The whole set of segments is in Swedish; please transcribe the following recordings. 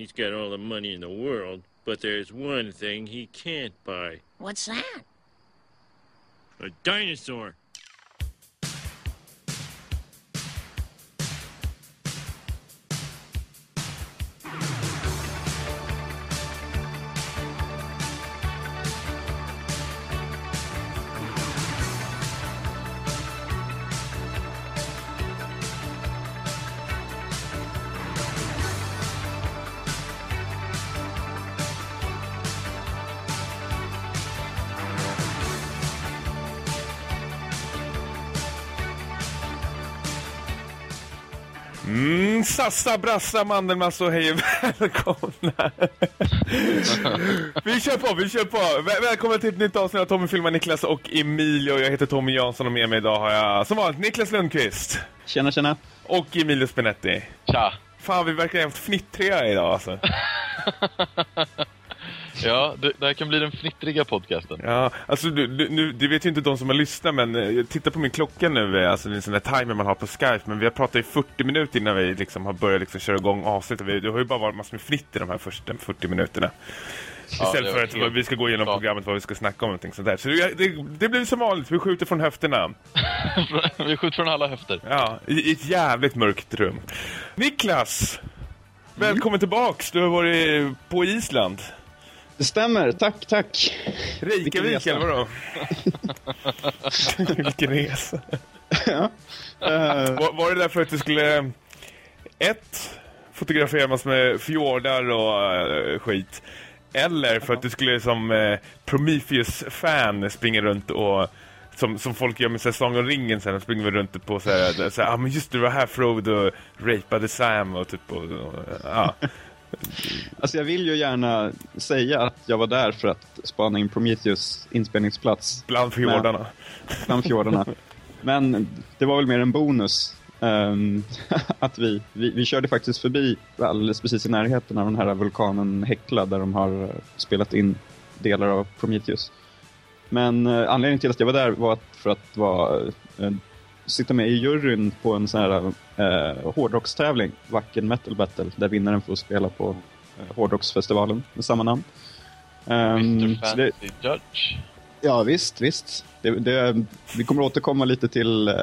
He's got all the money in the world, but there's one thing he can't buy. What's that? A dinosaur. Sassa, brassa, mandelmassa och hej och välkomna. vi kör på, vi kör på. Väl- Välkomna till ett nytt avsnitt av Tommy filmar Niklas och Emilio. Jag heter Tommy Jansson och med mig idag har jag som vanligt Niklas Lundqvist Tjena, tjena. och Emilio Spinetti. Tja! Fan, vi verkar ha haft fnittriga idag alltså. Ja, det, det här kan bli den fnittriga podcasten. Ja, alltså du, du, nu, det vet ju inte de som har lyssnat men eh, jag tittar på min klocka nu, eh, alltså det är en sån där timer man har på Skype men vi har pratat i 40 minuter innan vi liksom har börjat liksom köra igång avsnittet. Vi- Det har ju bara varit massor med fnitt i de här första 40 minuterna. Istället det för att helt vi ska gå igenom klart. programmet vad vi ska snacka om och sånt där. Så det, det, det blir som vanligt, vi skjuter från höfterna. Vi skjuter från alla höfter. Ja, i, i ett jävligt mörkt rum. Niklas! Välkommen tillbaks, du har varit på Island. Det stämmer, tack, tack. Reykjavik eller vadå? Vilken resa. Eh, Var, var det därför att du skulle ett, fotografera massor med fjordar och eh, skit? Eller för att du skulle som eh, Prometheus-fan springa runt och som, som folk gör med Säsong och ringen sen, springer vi runt på så här, så här, ah, men just det, det var här Frodo rapade Sam och typ, och, och, ja. Alltså jag vill ju gärna säga att jag var där för att spana in Prometheus inspelningsplats bland fjordarna. bland fjordarna. Men det var väl mer en bonus. ehm, att vi, vi, vi körde faktiskt förbi alldeles precis i närheten av den här vulkanen Hekla där de har spelat in delar av Prometheus. Men eh, anledningen till att jag var där var att, för att vara, eh, sitta med i juryn på en sån här eh, hårdrockstävling, Wacken Metal Battle, där vinnaren får spela på eh, hårdrocksfestivalen med samma namn. Ehm, Mr. så det, Fancy Judge. Ja, visst, visst. Det, det, vi kommer återkomma lite till eh,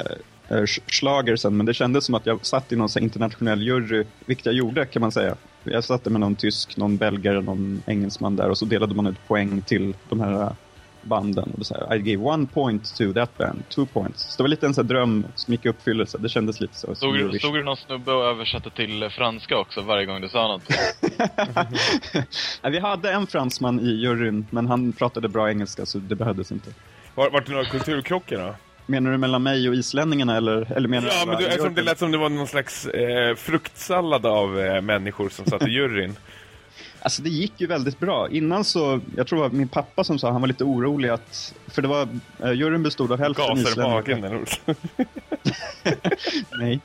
eh, sch- schlager sen, men det kändes som att jag satt i någon så internationell jury, vilket jag gjorde kan man säga. Jag satt med någon tysk, någon belgare, någon engelsman där och så delade man ut poäng till de här banden. Och så här, I gave one point to that band, two points. Så det var lite en sån här dröm som gick i uppfyllelse. Det kändes lite så. Stod, stod det någon snubbe och översatte till franska också varje gång du sa något? Vi hade en fransman i juryn, men han pratade bra engelska så det behövdes inte. Var, var det några kulturkrockar då? Menar du mellan mig och islänningarna eller, eller menar Ja, du men du, eftersom det lät som det var någon slags eh, fruktsallad av eh, människor som satt i juryn. Alltså det gick ju väldigt bra. Innan så, jag tror det var min pappa som sa, han var lite orolig att, för det var, eh, juryn bestod av hälften Gaser i islänningar. magen. eller. Nej.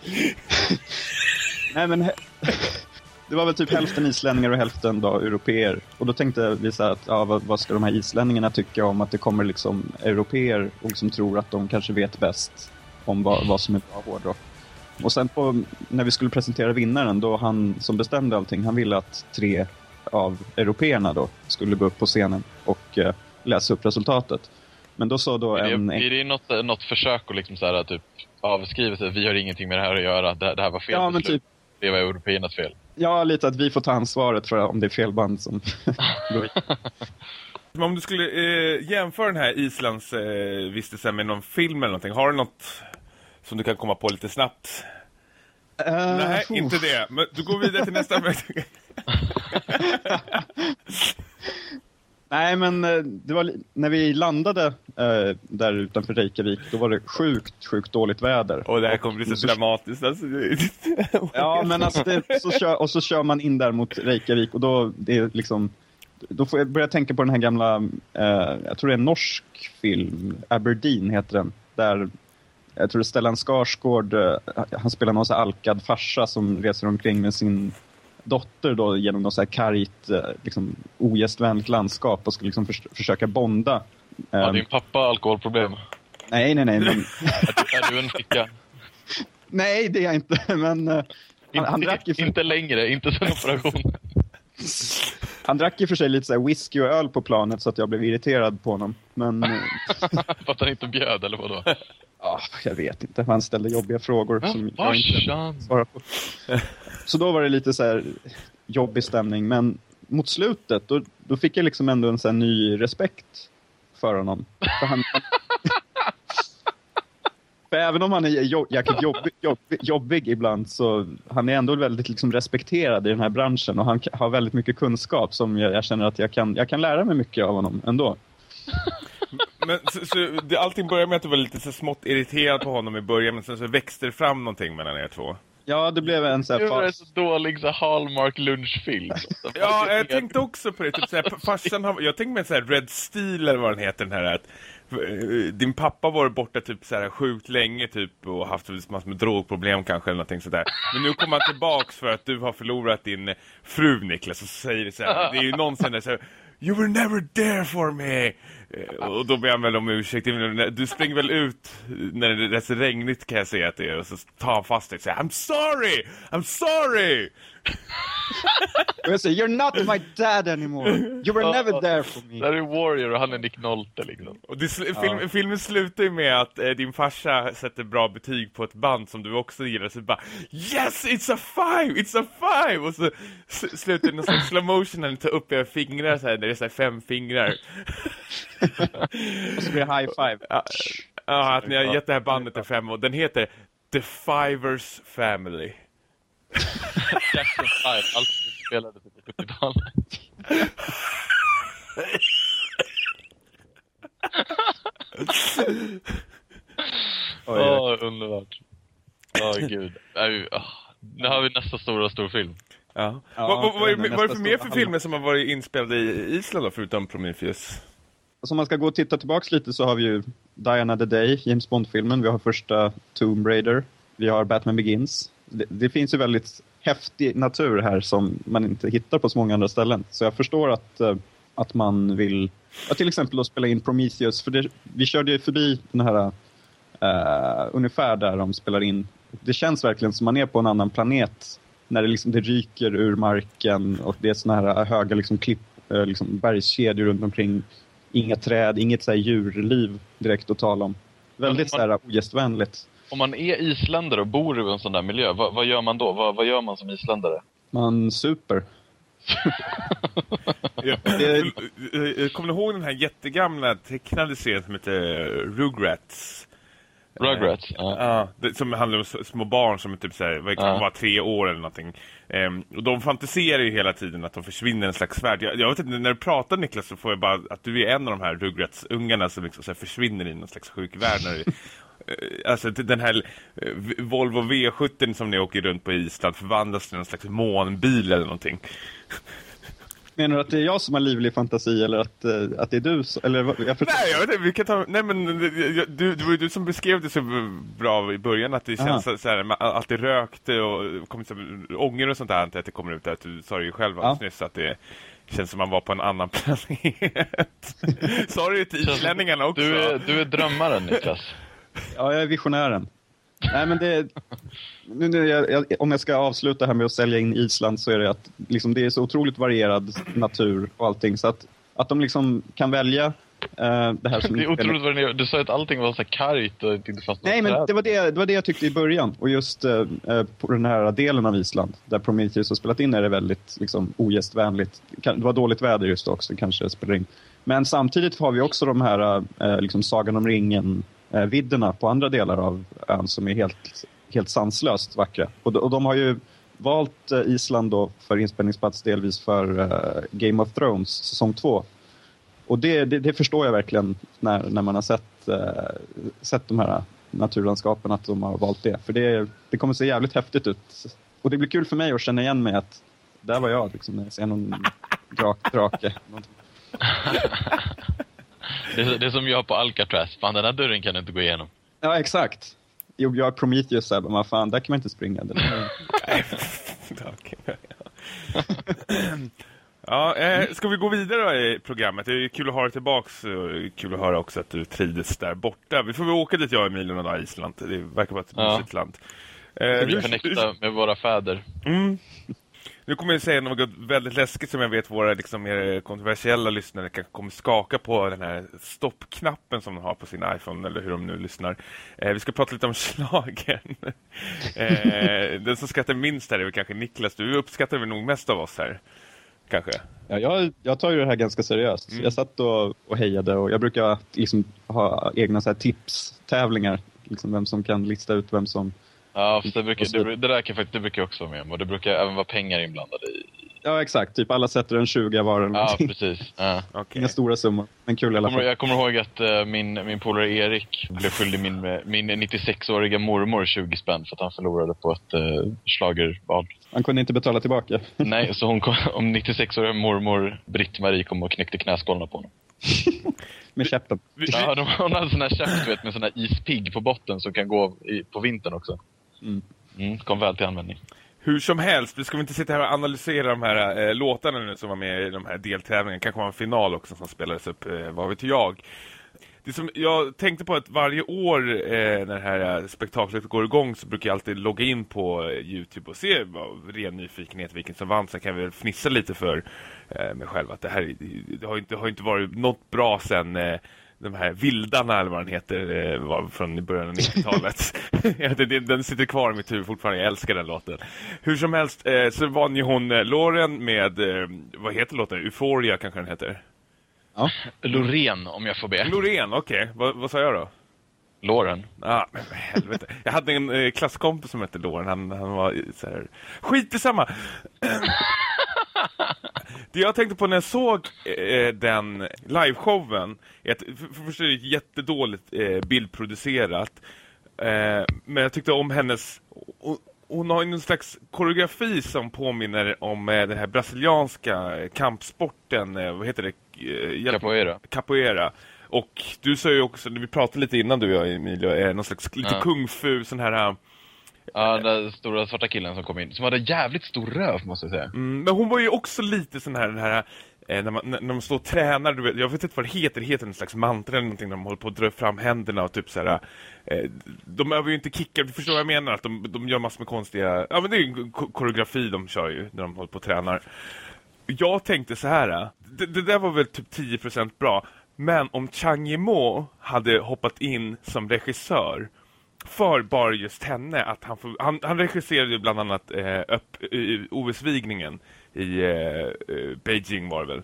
Nej men, det var väl typ hälften islänningar och hälften då europeer. Och då tänkte vi så att, ja vad, vad ska de här islänningarna tycka om att det kommer liksom europeer och som tror att de kanske vet bäst om vad, vad som är bra hårdrock. Och sen på, när vi skulle presentera vinnaren, då han som bestämde allting, han ville att tre av européerna då skulle gå upp på scenen och eh, läsa upp resultatet. Men då sa då Är en... det, är det något, eh, något försök att liksom så här, typ avskriva sig? Vi har ingenting med det här att göra. Det, det här var fel Ja, men beslut. typ, Det var européernas fel. ja, lite att vi får ta ansvaret för om det är fel band som går. Men om du skulle eh, jämföra den här Islands eh, vistelsen med någon film eller någonting. Har du något som du kan komma på lite snabbt? Eh, Nej, oh. inte det. Men du går vidare till nästa. Nej, men eh, det var, när vi landade eh, där utanför Reykjavik, då var det sjukt, sjukt dåligt väder. Och det här kommer bli så dramatiskt. Alltså. Ja, men alltså, det, så kör, och så kör man in där mot Reykjavik och då, det är liksom, då får jag börja tänka på den här gamla, eh, jag tror det är en norsk film, Aberdeen heter den, där jag tror det är Stellan Skarsgård, eh, han spelar någon så alkad farsa som reser omkring med sin dotter då genom något så här kargt, eh, liksom ogästvänligt landskap och ska liksom förs försöka bonda. Har Eh, din pappa alkoholproblem? nej, nej, nej, men, Är du en flicka? nej det är jag inte, men han, han inte, drack ju för inte längre, inte sen operation. Han drack i och för sig lite så här whisky och öl på planet så att jag blev irriterad på honom. Men För att han inte bjöd, eller vadå? Jag vet inte. Han ställde jobbiga frågor som jag inte svarar på. Så då var det lite så här jobbig stämning. Men mot slutet, då, då fick jag liksom ändå en så ny respekt för honom. För, han, för även om han är jo, jäkligt jobbig, jobbig, jobbig ibland så han är ändå väldigt liksom respekterad i den här branschen och han har väldigt mycket kunskap som jag, jag känner att jag kan, jag kan lära mig mycket av honom ändå. Men så, så, det, allting började med att du var lite så smått irriterad på honom i början, men sen så växte det fram någonting mellan er två. Ja, det blev en så här Nu var det fas. så dålig så Hallmark lunchfilm. Ja, jag tänkte också på det. Typ såhär, farsan har, jag tänkte med såhär Red Steel eller vad den heter, den här att eh, din pappa var borta typ såhär sjukt länge typ och haft massor med drogproblem kanske eller någonting sådär. Men nu kommer han tillbaks för att du har förlorat din fru Niklas och så säger det såhär, det är ju någonsin där såhär You were never there for me! Eh, och då ber han väl om ursäkt. Du springer väl ut när det är så regnigt kan jag säga att det är. Och så tar han fast dig och säger I'm sorry! I'm sorry! Jag säger, you're not my dad anymore. You were never there for me. Där är Warrior och han är Nick Nolte liksom. Och det, sl- film, filmen slutar ju med att eh, din farsa sätter bra betyg på ett band som du också gillar. Så bara Yes, it's a five! It's a five! Och så slutar det någon slags slow motion när ni tar upp era fingrar så här, när det är så här fem fingrar. Och så blir det high five. Ja, ja, att ni har gett det här bandet en fem och den heter The Fivers Family. Jackson 5, allt som spelade på 70-talet. Oj, Åh, oj. underbart. Åh, gud. Nej, åh. Nu har vi nästa stora storfilm. Ja. Ja, vad, vad, vad, är, den vad är det för mer för filmer som har varit inspelade i Island då, förutom Prometheus? Så om man ska gå och titta tillbaks lite så har vi ju Diana the Day, James Bond-filmen. Vi har första Tomb Raider. Vi har Batman Begins. Det, det finns ju väldigt häftig natur här som man inte hittar på så många andra ställen. Så jag förstår att, eh, att man vill, ja, till exempel då spela in Prometheus. För det, vi körde ju förbi den här, eh, ungefär där de spelar in. Det känns verkligen som man är på en annan planet. När det, liksom, det ryker ur marken och det är såna här höga liksom, klipp, eh, liksom, bergskedjor runt omkring. Inga träd, inget så här, djurliv direkt att tala om. Väldigt så här, ogästvänligt. Om man är isländare och bor i en sån där miljö, vad, vad gör man då? Vad, vad gör man som isländare? Man super. Ja. Eh, Kommer du ihåg den här jättegamla tecknade serien som heter Rugrats? Rugrats? Ja. Ja, det, som handlar om små barn som är typ såhär, vad kan Ja. vara tre år eller någonting. Ehm, och de fantiserar ju hela tiden att de försvinner i en slags värld. Jag, jag vet inte, när du pratar Niklas så får jag bara att du är en av de här Rugrats-ungarna som liksom så här försvinner i någon slags sjuk värld. När eh, alltså t- den här eh, Volvo V70 som ni åker runt på Island förvandlas till någon slags månbil eller någonting. Menar du att det är jag som har livlig fantasi eller att, eh, att det är du? som- Eller, jag förstår. Nej, jag vet inte, vi kan ta... Nej, men eh, du, det var ju du som beskrev det så bra i början, att det Aha. känns så, så här, man alltid rökte och kom så, ånger och sånt där, att det kommer ut där. att Du sa det ju själv alldeles Ja. nyss, att det känns som man var på en annan planet. sa du det till islänningarna också? Du är, du är drömmaren, Niklas. Ja, jag är visionären. Nej, men det... Nu, nu, jag, om jag ska avsluta här med att sälja in Island så är det att liksom, det är så otroligt varierad natur och allting. Så att, att de liksom kan välja eh, det här som... Det är otroligt är. Du sa att allting var så kargt och inte fast Nej, men det var det, det var det jag tyckte i början. Och just eh, eh, på den här delen av Island, där Prometheus har spelat in, är det väldigt liksom, ogästvänligt. Det var dåligt väder just också, kanske spelar in. Men samtidigt har vi också de här eh, liksom Sagan om eh, vidderna på andra delar av ön som är helt, helt sanslöst vackra. Och, de- och de har ju valt eh, Island då för inspelningsplats delvis för eh, Game of Thrones säsong två. Och det, det, det förstår jag verkligen när, när man har sett, eh, sett de här naturlandskapen att de har valt det. För det, det kommer se jävligt häftigt ut. Och det blir kul för mig att känna igen mig att där var jag liksom, när jag ser någon drak, drake. Det är, det är som jag på Alcatraz. Fan, den här dörren kan du inte gå igenom. Ja, exakt. Jo, jag är Prometheus så här, men fan, där kan man inte springa. Det där, Okej. Ja, eh, ska vi gå vidare då i programmet? Det är kul att ha dig tillbaks och kul att höra också att du trivdes där borta. Vi får väl åka dit, jag och Emil, någon dag i Island. Det verkar vara ett Ja. mysigt land. Eh, Vi connecta med våra fäder. Mm. Nu kommer jag säga något väldigt läskigt som jag vet våra liksom, mer kontroversiella lyssnare kan kommer skaka på den här stoppknappen som de har på sin iPhone eller hur de nu lyssnar. Eh, vi ska prata lite om slagen. eh, den som skrattar minst här är väl kanske Niklas. Du uppskattar väl nog mest av oss här. Kanske. Ja, jag, jag tar ju det här ganska seriöst. Mm. Jag satt och, och hejade och jag brukar liksom ha egna så här tipstävlingar. Liksom vem som kan lista ut vem som... Ja, för det, brukar, det, det där kan faktiskt, det brukar jag också vara med om. Och det brukar även vara pengar inblandade i. Ja, exakt. Typ alla sätter en 20 var eller Ja, någonting. precis. Ja. Okej. Inga stora summor, men kul i alla fall. jag kommer ihåg att eh, min, min polare Erik blev skyldig min, eh, min 96-åriga mormor 20 spänn för att han förlorade på ett uh, schlagerbad. Han kunde inte betala tillbaka. Nej, så hon kom, om 96-åriga mormor Britt-Marie kom och knäckte knäskålarna på honom. Med käppen. Ja, de, hon hade sån här käpp du vet, med sån här ispigg på botten som kan gå i, på vintern också. Mm. Mm, kom väl till användning. Hur som helst, vi ska väl inte sitta här och analysera de här eh, låtarna nu som var med i de här deltävlingarna. kanske var en final också som spelades upp, eh, vad vet jag. Det som jag tänkte på att varje år eh, när det här eh, spektaklet går igång så brukar jag alltid logga in på eh, Youtube och se av ren nyfikenhet vilken som vann. Sen kan vi väl fnissa lite för eh, mig själv att det här det har, inte, har inte varit något bra sen eh, de här vildarna eller vad den heter eh, var från i början av 90-talet. Ja, det- det- den sitter kvar i mitt huvud fortfarande, jag älskar den låten. Hur som helst eh, så vann ju hon eh, Lauren med, vad heter låten? Euphoria kanske den heter. Ja. Loreen, om jag får be. Loreen, okej. Vad, vad sa jag då? Loren. Ah, men för helvete. Jag hade en eh, klasskompis som hette Lauren. Han, han var så här... Skit i samma. Det jag tänkte på när jag såg eh, den liveshowen är att för, för först är det jättedåligt eh, bildproducerat. Eh, men jag tyckte om hennes... Hon, hon har ju någon slags koreografi som påminner om eh, den här brasilianska eh, kampsporten. Eh, vad heter det? Eh, Capoeira. capoeira. Och du sa ju också, vi pratade lite innan du och jag Emilio, är någon slags lite Ja. kung fu sån här... Ja, den stora svarta killen som kom in. Som hade jävligt stor röv, måste jag säga. Mm, men hon var ju också lite sån här, den här eh, när, man, när, de står och tränar, du vet, jag vet inte vad det heter, det heter en slags mantra eller någonting, när de håller på att dra fram händerna och typ så här. Eh, de övar ju inte kickar, du förstår vad jag menar, att de, de gör massor med konstiga, ja men det är ju en koreografi de kör ju, när de håller på och tränar. Jag tänkte så här, det, det där var väl typ 10% bra, men om Chang Yimou hade hoppat in som regissör för bara just henne att han, får, han, han regisserade ju bland annat eh, upp, OS-vigningen i eh, eh, Beijing var det väl.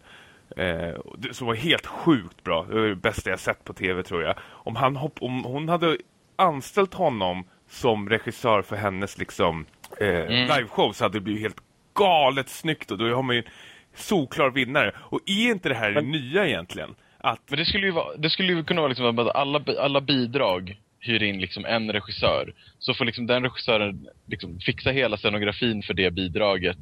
Eh, som var helt sjukt bra. Det var det bästa jag sett på tv tror jag. Om, han hopp, om hon hade anställt honom som regissör för hennes liksom eh, liveshow så hade det blivit helt galet snyggt och då har man ju en solklar vinnare. Och är inte det här det nya egentligen? Att Men det skulle ju, vara, det skulle ju kunna vara liksom att alla, alla bidrag hyr in liksom en regissör. Så får liksom den regissören liksom fixa hela scenografin för det bidraget.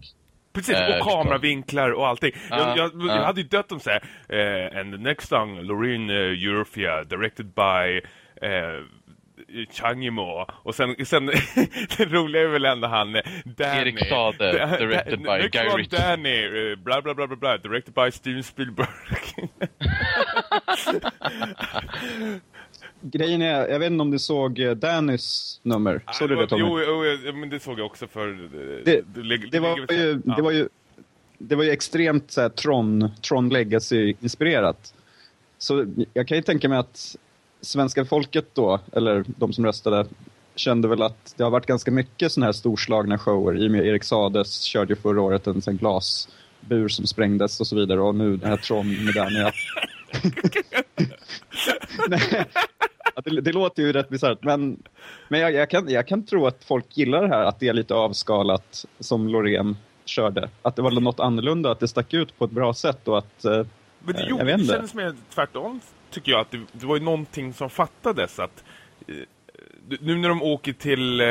Precis, Eh, och liksom. kameravinklar och allting. Ja, jag, jag, jag ja. hade ju dött om så här. Eh, and the next song, Loreen uh, Eurofia, directed by eh, Chang Yimou. Och sen, sen det roliga är väl ändå han eh, Danny. Erik Sade, Da- directed da- by Guy Ritchie. Danny, eh, bla bla bla bla bla, directed by Steven Spielberg. Grejen är, jag vet inte om du såg eh, Dannys nummer. Såg du det Tommy? Jo, jo, men det såg jag också för... eh, Det- ligger- det, var ju, ja. det var ju det var ju extremt så här, Tron, Tron Legacy-inspirerat. Så jag kan ju tänka mig att svenska folket då, eller de som röstade, kände väl att det har varit ganska mycket sådana här storslagna shower. I och med Erik Sades körde ju förra året en sån glasbur som sprängdes och så vidare. Och nu den här Tron med Danny. Nej, det, det låter ju rätt bisarrt, men, men jag, jag, kan, jag kan tro att folk gillar det här, att det är lite avskalat som Loreen körde. Att det var något annorlunda, att det stack ut på ett bra sätt och att... eh, Men det, Eh, jo, jag det kändes mer tvärtom, tycker jag. Att det, det var ju någonting som fattades. Att, eh, nu när de åker till... Eh,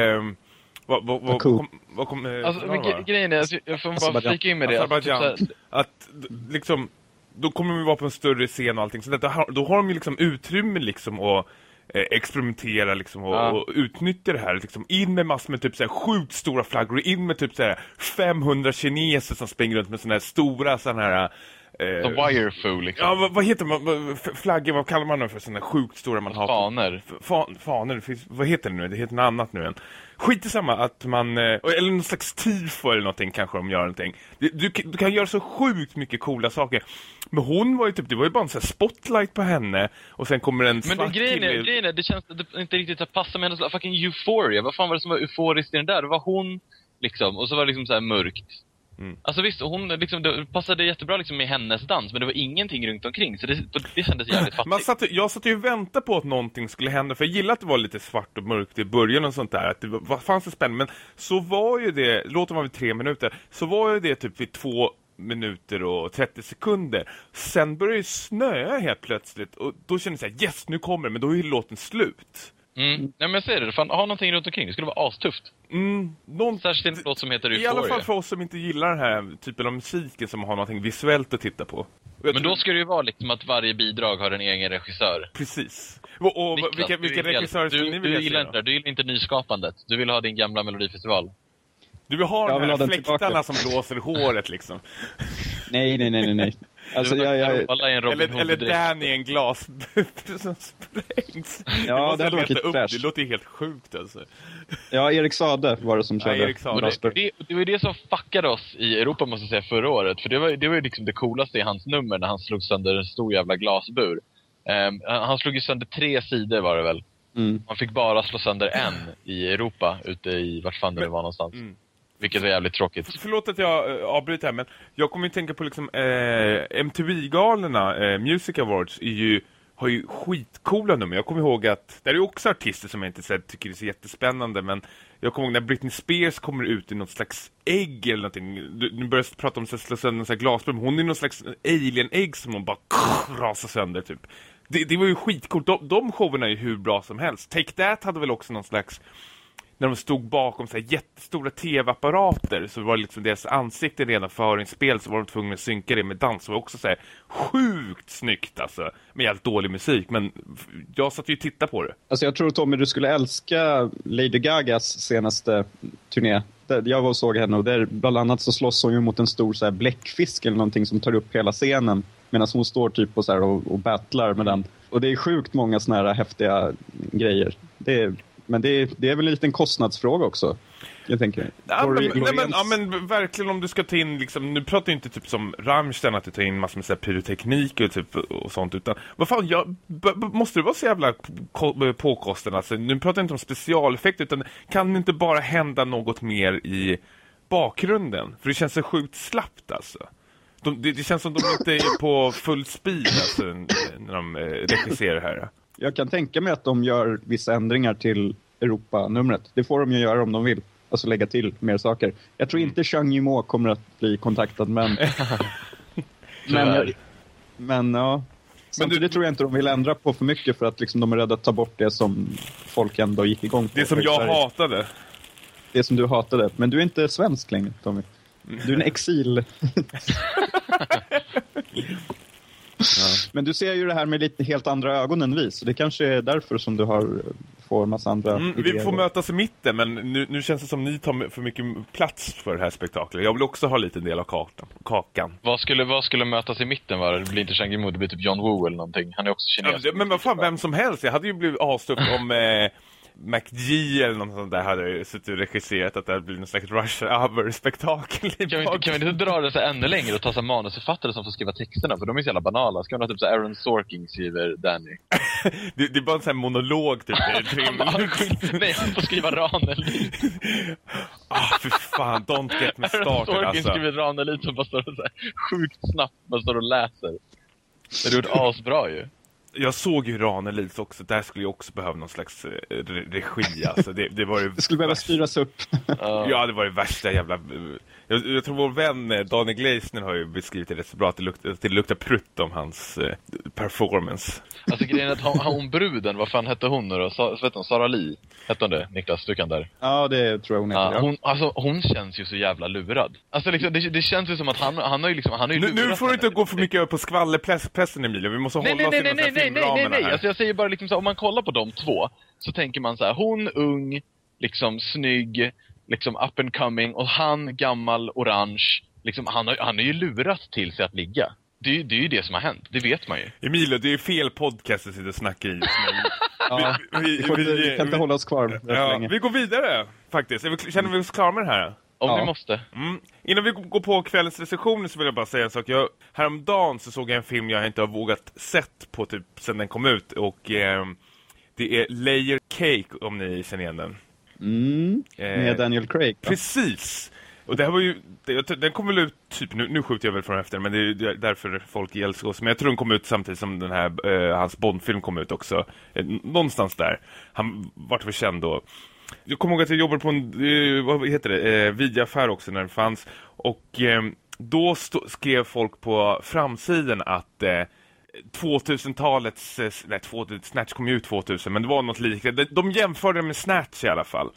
vad, vad, vad, Baku. kom, vad kom, eh, Alltså, men grejen är, alltså, jag får bara flika in med det. Alltså, typ Att liksom, då kommer de ju vara på en större scen och allting. Så detta, då har de ju liksom utrymme liksom att eh, experimentera liksom och, Ja. och utnyttja det här. Liksom in med massor med typ så här sjukt stora flaggor. In med typ så här 500 kineser som springer runt med såna här stora såna här Eh, Som Wirefoo liksom. Ja, vad, vad heter man? Flaggor, vad kallar man dem för? Sådana sjukt stora man har. Faner. Fan, faner, finns, vad heter det nu? Det heter något annat nu än. Skit i samma att man, eh, eller någon slags tifo eller någonting kanske de gör någonting. Du, du, du kan göra så sjukt mycket coola saker. Men hon var ju typ, det var ju bara en sån här spotlight på henne och sen kommer en Men svart det, grejen, är, kille- grejen är, det känns att det inte riktigt här passar med hennes fucking euphoria. Vad fan var det som var euforiskt i den där? Det var hon, liksom, och så var det liksom så här mörkt. Mm. Alltså visst, hon, liksom, det passade jättebra liksom med hennes dans, men det var ingenting runt omkring. Så det, det kändes jävligt fattigt. Man satt, jag satt ju och väntade på att någonting skulle hända För jag gillade att det var lite svart och mörkt i början och sånt där Att det var, fanns det spännande Men så var ju det, låten var vid tre minuter Så var ju det typ vid två minuter och 30 sekunder Sen började det snöa helt plötsligt Och då kände jag så här, yes nu kommer det Men då är ju låten slut Mm. Nej men jag säger det, fan, ha någonting runt omkring. Det skulle vara astufft. mm, någon, Särskilt en låt som heter I Euphoria. alla fall för oss som inte gillar den här typen av musiken Som har någonting visuellt att titta på Men tror- då ska det ju vara liksom att varje bidrag har en egen regissör. Precis och, och Niklas, vilka, du vilka regissörer skulle ni vilja du gillar inte du gillar inte nyskapandet. Du vill ha din gamla melodifestival. Du vill ha Jag de vill här ha den fläktarna tillbaka. som blåser i håret liksom nej, nej, nej, nej. Alltså, jag, jag, Eller, eller. Danny i en glas som sprängs. Ja, det hade varit lite fräscht. Det låter ju helt sjukt alltså. ja, Erik Sade var det som Ja, körde. Erik Saade. Och det, det, det var ju det som fuckade oss i Europa måste jag säga förra året. För det var, det var ju liksom det coolaste i hans nummer när han slog sönder en stor jävla glasbur. Ehm, han slog ju sönder tre sidor var det väl. Mm. Man fick bara slå sönder en i Europa, ute i vart fan det var någonstans. Mm. Vilket var jävligt tråkigt. Förlåt att jag äh, avbryter här, men jag kommer ju tänka på liksom eh, äh, MTV-galerna, äh, eh, Music Awards, är ju, har ju skitcoola nummer. Jag kommer ihåg att, där är ju också artister som jag inte sett, tycker tycker är så jättespännande, men jag kommer ihåg när Britney Spears kommer ut i något slags ägg eller någonting. Du, nu börjar jag prata om att slå sönder en sån glasbur, men hon är någon slags alien-ägg som hon bara rasar sönder typ. Det, det var ju skitcoolt. De, de showerna är ju hur bra som helst. Take That hade väl också någon slags när de stod bakom så här jättestora tv-apparater så var det liksom deras ansikte redan före en spel så var de tvungna att synka det med dans. Det var också så här sjukt snyggt alltså. Med jävligt dålig musik men jag satt ju och tittade på det. Alltså jag tror Tommy du skulle älska Lady Gagas senaste turné. Jag var och såg henne och där bland annat så slåss hon ju mot en stor så här bläckfisk eller någonting som tar upp hela scenen. Medan hon står typ och, så här och, och battlar med den. Och det är sjukt många såna här häftiga grejer. Det är, men det är, det är väl en liten kostnadsfråga också. Jag tänker. Ja, men, nej, men, ja, men verkligen om du ska ta in liksom, nu pratar jag inte typ som Rammstein att du tar in massor med så här, pyroteknik och, typ, och sånt utan vad fan, jag, måste det vara så jävla ko- påkostande alltså, nu pratar jag inte om specialeffekter utan kan det inte bara hända något mer i bakgrunden? För det känns så sjukt slappt alltså. De, det, det känns som de inte är på full speed alltså, när de eh, regisserar här. Jag kan tänka mig att de gör vissa ändringar till Europa-numret. Det får de ju göra om de vill. Alltså lägga till mer saker. Jag tror inte Chang Yimou kommer att bli kontaktad, men... men, jag, men ja. Samtidigt du- tror jag inte de vill ändra på för mycket för att liksom, de är rädda att ta bort det som folk ändå gick igång på. Det som jag hatade. Det som du hatade. Men du är inte svensk längre, Tommy. Du är en exil. Men du ser ju det här med lite helt andra ögon än vi, så det kanske är därför som du har, får massa andra Mm, vi får mötas i mitten, men nu, nu känns det som ni tar för mycket plats för det här spektaklet. Jag vill också ha lite del av kartan, kakan. Vad skulle, vad skulle mötas i mitten var det? Blir inte Shang Yimou, det blir typ John Woo eller någonting. Han är också Ja, kines. det- men vad fan, vem som helst. Jag hade ju blivit asstört om eh, McGee eller något sånt där hade suttit och regisserat att det hade blivit någon slags Rush Hour-spektakel. Kan vi, inte, kan vi inte dra det så ännu längre och ta så manusförfattare som får skriva texterna? För de är så jävla banala. Ska vi ha typ så Aaron Sorkin skriver Danny? det, det är bara en sån här monolog typ. nej, han får skriva Ranelid. ah, för fan, don't get me Aaron started Sorkin alltså. skriver Ranelid som bara står och så här, sjukt snabbt bara står och läser. Det är gjort asbra ju. Jag såg ju Ranelids också, där skulle jag också behöva någon slags eh, re- regi alltså. Det, det var ju Det skulle behöva styras upp. Ja. Ja, det var det värsta jävla... Jag, jag tror vår vän eh, Daniel Gleisner har ju beskrivit det rätt så bra att det luktar, att det luktar prutt om hans eh, performance. Alltså grejen är att hon, hon bruden, vad fan hette hon nu då? Sa, vet hon, Sara Lee? Hette hon det? Niklas, du kan där. Ja, det tror jag hon heter. Ja, hon, alltså, hon känns ju så jävla lurad. Alltså liksom, det, det känns ju som att han, han har ju liksom, han har ju Nu, nu får du henne. inte gå för mycket över på skvallerpressen Emilia, vi måste Nej, hålla nej, oss nej, inom nej, nej, nej, nej, nej. här. Alltså jag säger bara liksom så här, om man kollar på de två, så tänker man så här, hon ung, liksom snygg, liksom up and coming, och han gammal, orange, liksom, han har, han har ju lurat till sig att ligga. Det, är ju- det är ju det som har hänt, det vet man ju. Emilio, det är fel podcast att sitta och snacka i. just nu. Ja, vi, får inte, vi kan inte hålla oss kvar Ja, länge. vi går vidare faktiskt. Vi- Känner vi oss klara med det här? Om Ja. vi måste. Mm. Innan vi går på kvällens recensioner så vill jag bara säga en sak. Jag, häromdagen så såg jag en film jag inte har vågat sett på typ sen den kom ut. Och eh, det är Layer Cake om ni känner igen den. Mm, med Eh, Daniel Craig. va? Precis! Och det här var ju, den kom väl ut typ, nu, nu skjuter jag väl från efter men det är därför folk älskar oss. Men jag tror den kom ut samtidigt som den här, eh, hans Bondfilm kom ut också. Eh, någonstans där. Han vart väl känd då. Jag kommer ihåg att jag jobbade på en, eh, vad heter det, eh, videoaffär också när den fanns. Och eh, då skrev folk på framsidan att eh, 2000-talets, eh, nej, 2000, Snatch kom ju ut 2000, men det var något liknande. De, jämförde jämförde med Snatch i alla fall.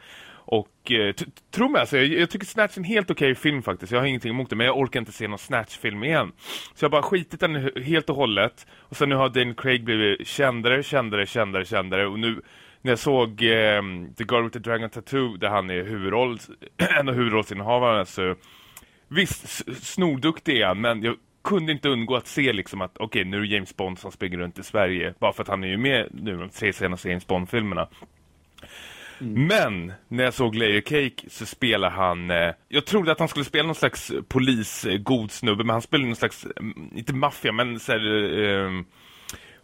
Och eh, tro mig, alltså, jag, jag tycker Snatch är en helt okej film faktiskt. Jag har ingenting emot det, men jag orkar inte se någon Snatch-film igen. Så jag har bara skitit den helt och hållet. Och sen nu har Daniel Craig blivit kändare, kändare, kändare, kändare. Och nu när jag såg eh, The Girl with the Dragon Tattoo, där han är huvudroll, en av huvudrollsinnehavarna, så visst, snorduktig är han, men jag kunde inte undgå att se liksom att okej, nu är det James Bond som springer runt i Sverige. Bara för att han är ju med nu de tre senaste James Bond-filmerna. Men när jag såg Layer Cake så spelar han, eh, jag trodde att han skulle spela någon slags polis, eh, god snubbe, men han spelar någon slags, mm, inte maffia, men så här, eh,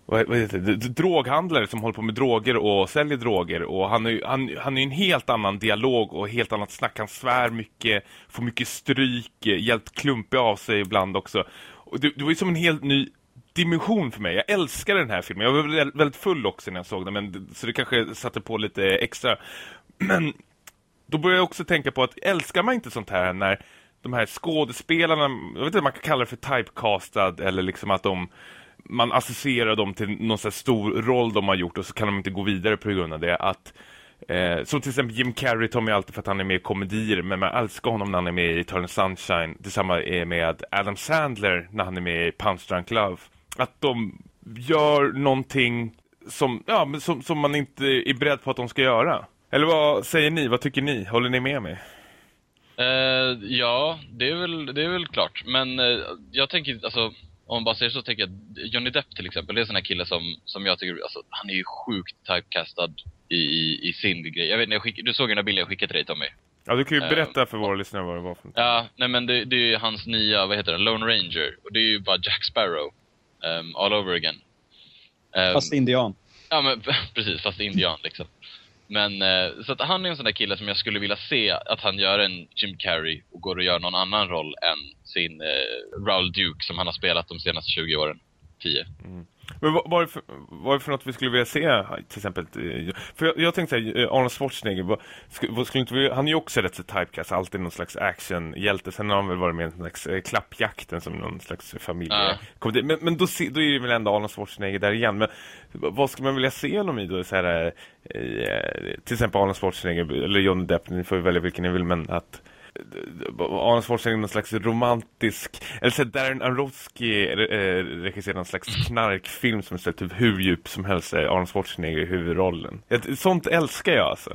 vad, vad heter det? Droghandlare som håller på med droger och säljer droger och han är ju han, han är en helt annan dialog och helt annat snack. Han svär mycket, får mycket stryk, hjälpt klumpig av sig ibland också. Och det, det var ju som en helt ny dimension för mig. Jag älskar den här filmen. Jag var väldigt full också när jag såg den, men, så det kanske satte på lite extra. Men då började jag också tänka på att älskar man inte sånt här när de här skådespelarna, jag vet inte om man kan kalla det för typecastad eller liksom att de man associerar dem till någon så här stor roll de har gjort och så kan de inte gå vidare på grund av det. Att, eh, som till exempel Jim Carrey tar mig alltid för att han är med i komedier men man älskar honom när han är med i Eternal Sunshine. Detsamma är med Adam Sandler när han är med i Punch Drunk Love. Att de gör någonting som, ja, men som, som man inte är beredd på att de ska göra. Eller vad säger ni? Vad tycker ni? Håller ni med mig? Eh, ja, det är, väl, det är väl klart. Men eh, jag tänker, alltså, om man bara säger så, tänker jag att Johnny Depp till exempel, det är en sån här kille som, som jag tycker, alltså, han är ju sjukt typecastad i, i, i sin grej. Jag vet inte, skick, du såg ju den bilden jag skickade till dig Tommy. Ja, du kan ju Eh, berätta för våra lyssnare vad det var för något. Ja, nej men det, det är ju hans nya, vad heter den, Lone Ranger. Och det är ju bara Jack Sparrow. ehm, all over again. Ehm, Fast indian. Ja, men precis, fast indian liksom. Men, eh, så att han är en sån där kille som jag skulle vilja se att han gör en Jim Carrey och går och gör någon annan roll än sin eh, Raoul Duke som han har spelat de senaste 20 åren. 10. Men vad, vad, är för, vad är för något vi skulle vilja se till exempel? eh, För jag, jag tänkte säga, eh, Arnold Schwarzenegger, vad, vad skulle inte vi, han är ju också rätt så typecast, alltid någon slags actionhjälte. Sen har han väl varit med i en slags eh, klappjakten som någon slags familj. Komedi. Men, men då, se- då är det väl ändå Arnold Schwarzenegger där igen. Men vad skulle man vilja se honom i då? Så här, eh, eh, till exempel Arnold Schwarzenegger eller Johnny Depp, ni får välja vilken ni vill, men att Arnold Schwarzenegger någon slags romantisk eller så Darren Aronofsky eh, regisserar någon slags knarkfilm som är så typ hur djup som helst är Arnold Schwarzenegger i huvudrollen. Sånt älskar jag alltså.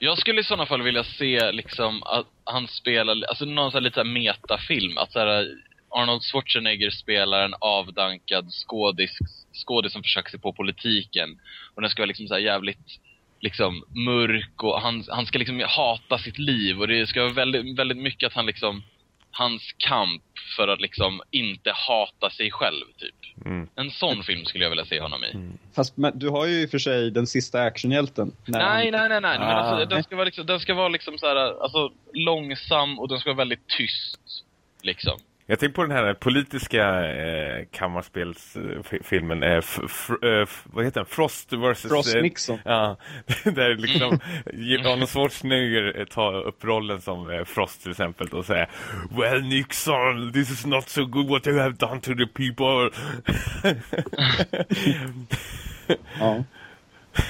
Jag skulle i sådana fall vilja se liksom att han spelar, alltså någon sån här lite så här metafilm. Att så här, Arnold Schwarzenegger spelar en avdankad skådis, skådis som försöker sig på politiken. Och den ska vara liksom så här jävligt liksom mörk och han, han ska liksom hata sitt liv och det ska vara väldigt, väldigt mycket att han liksom hans kamp för att liksom inte hata sig själv typ. Mm. En sån film skulle jag vilja se honom i. Fast men, du har ju i och för sig den sista actionhjälten. Nej, han- nej, nej, nej. Men Ah. alltså, den ska vara liksom, den ska vara liksom så här, alltså långsam och den ska vara väldigt tyst. Liksom. Jag tänker på den här politiska eh, kammarspelsfilmen, eh, eh, vad heter den? Frost versus... Frost eh, Nixon. Ja, där liksom Arnold Schwarzenegger eh, tar upp rollen som eh, Frost till exempel och säger Well Nixon, this is not so good what you have done to the people. Ja.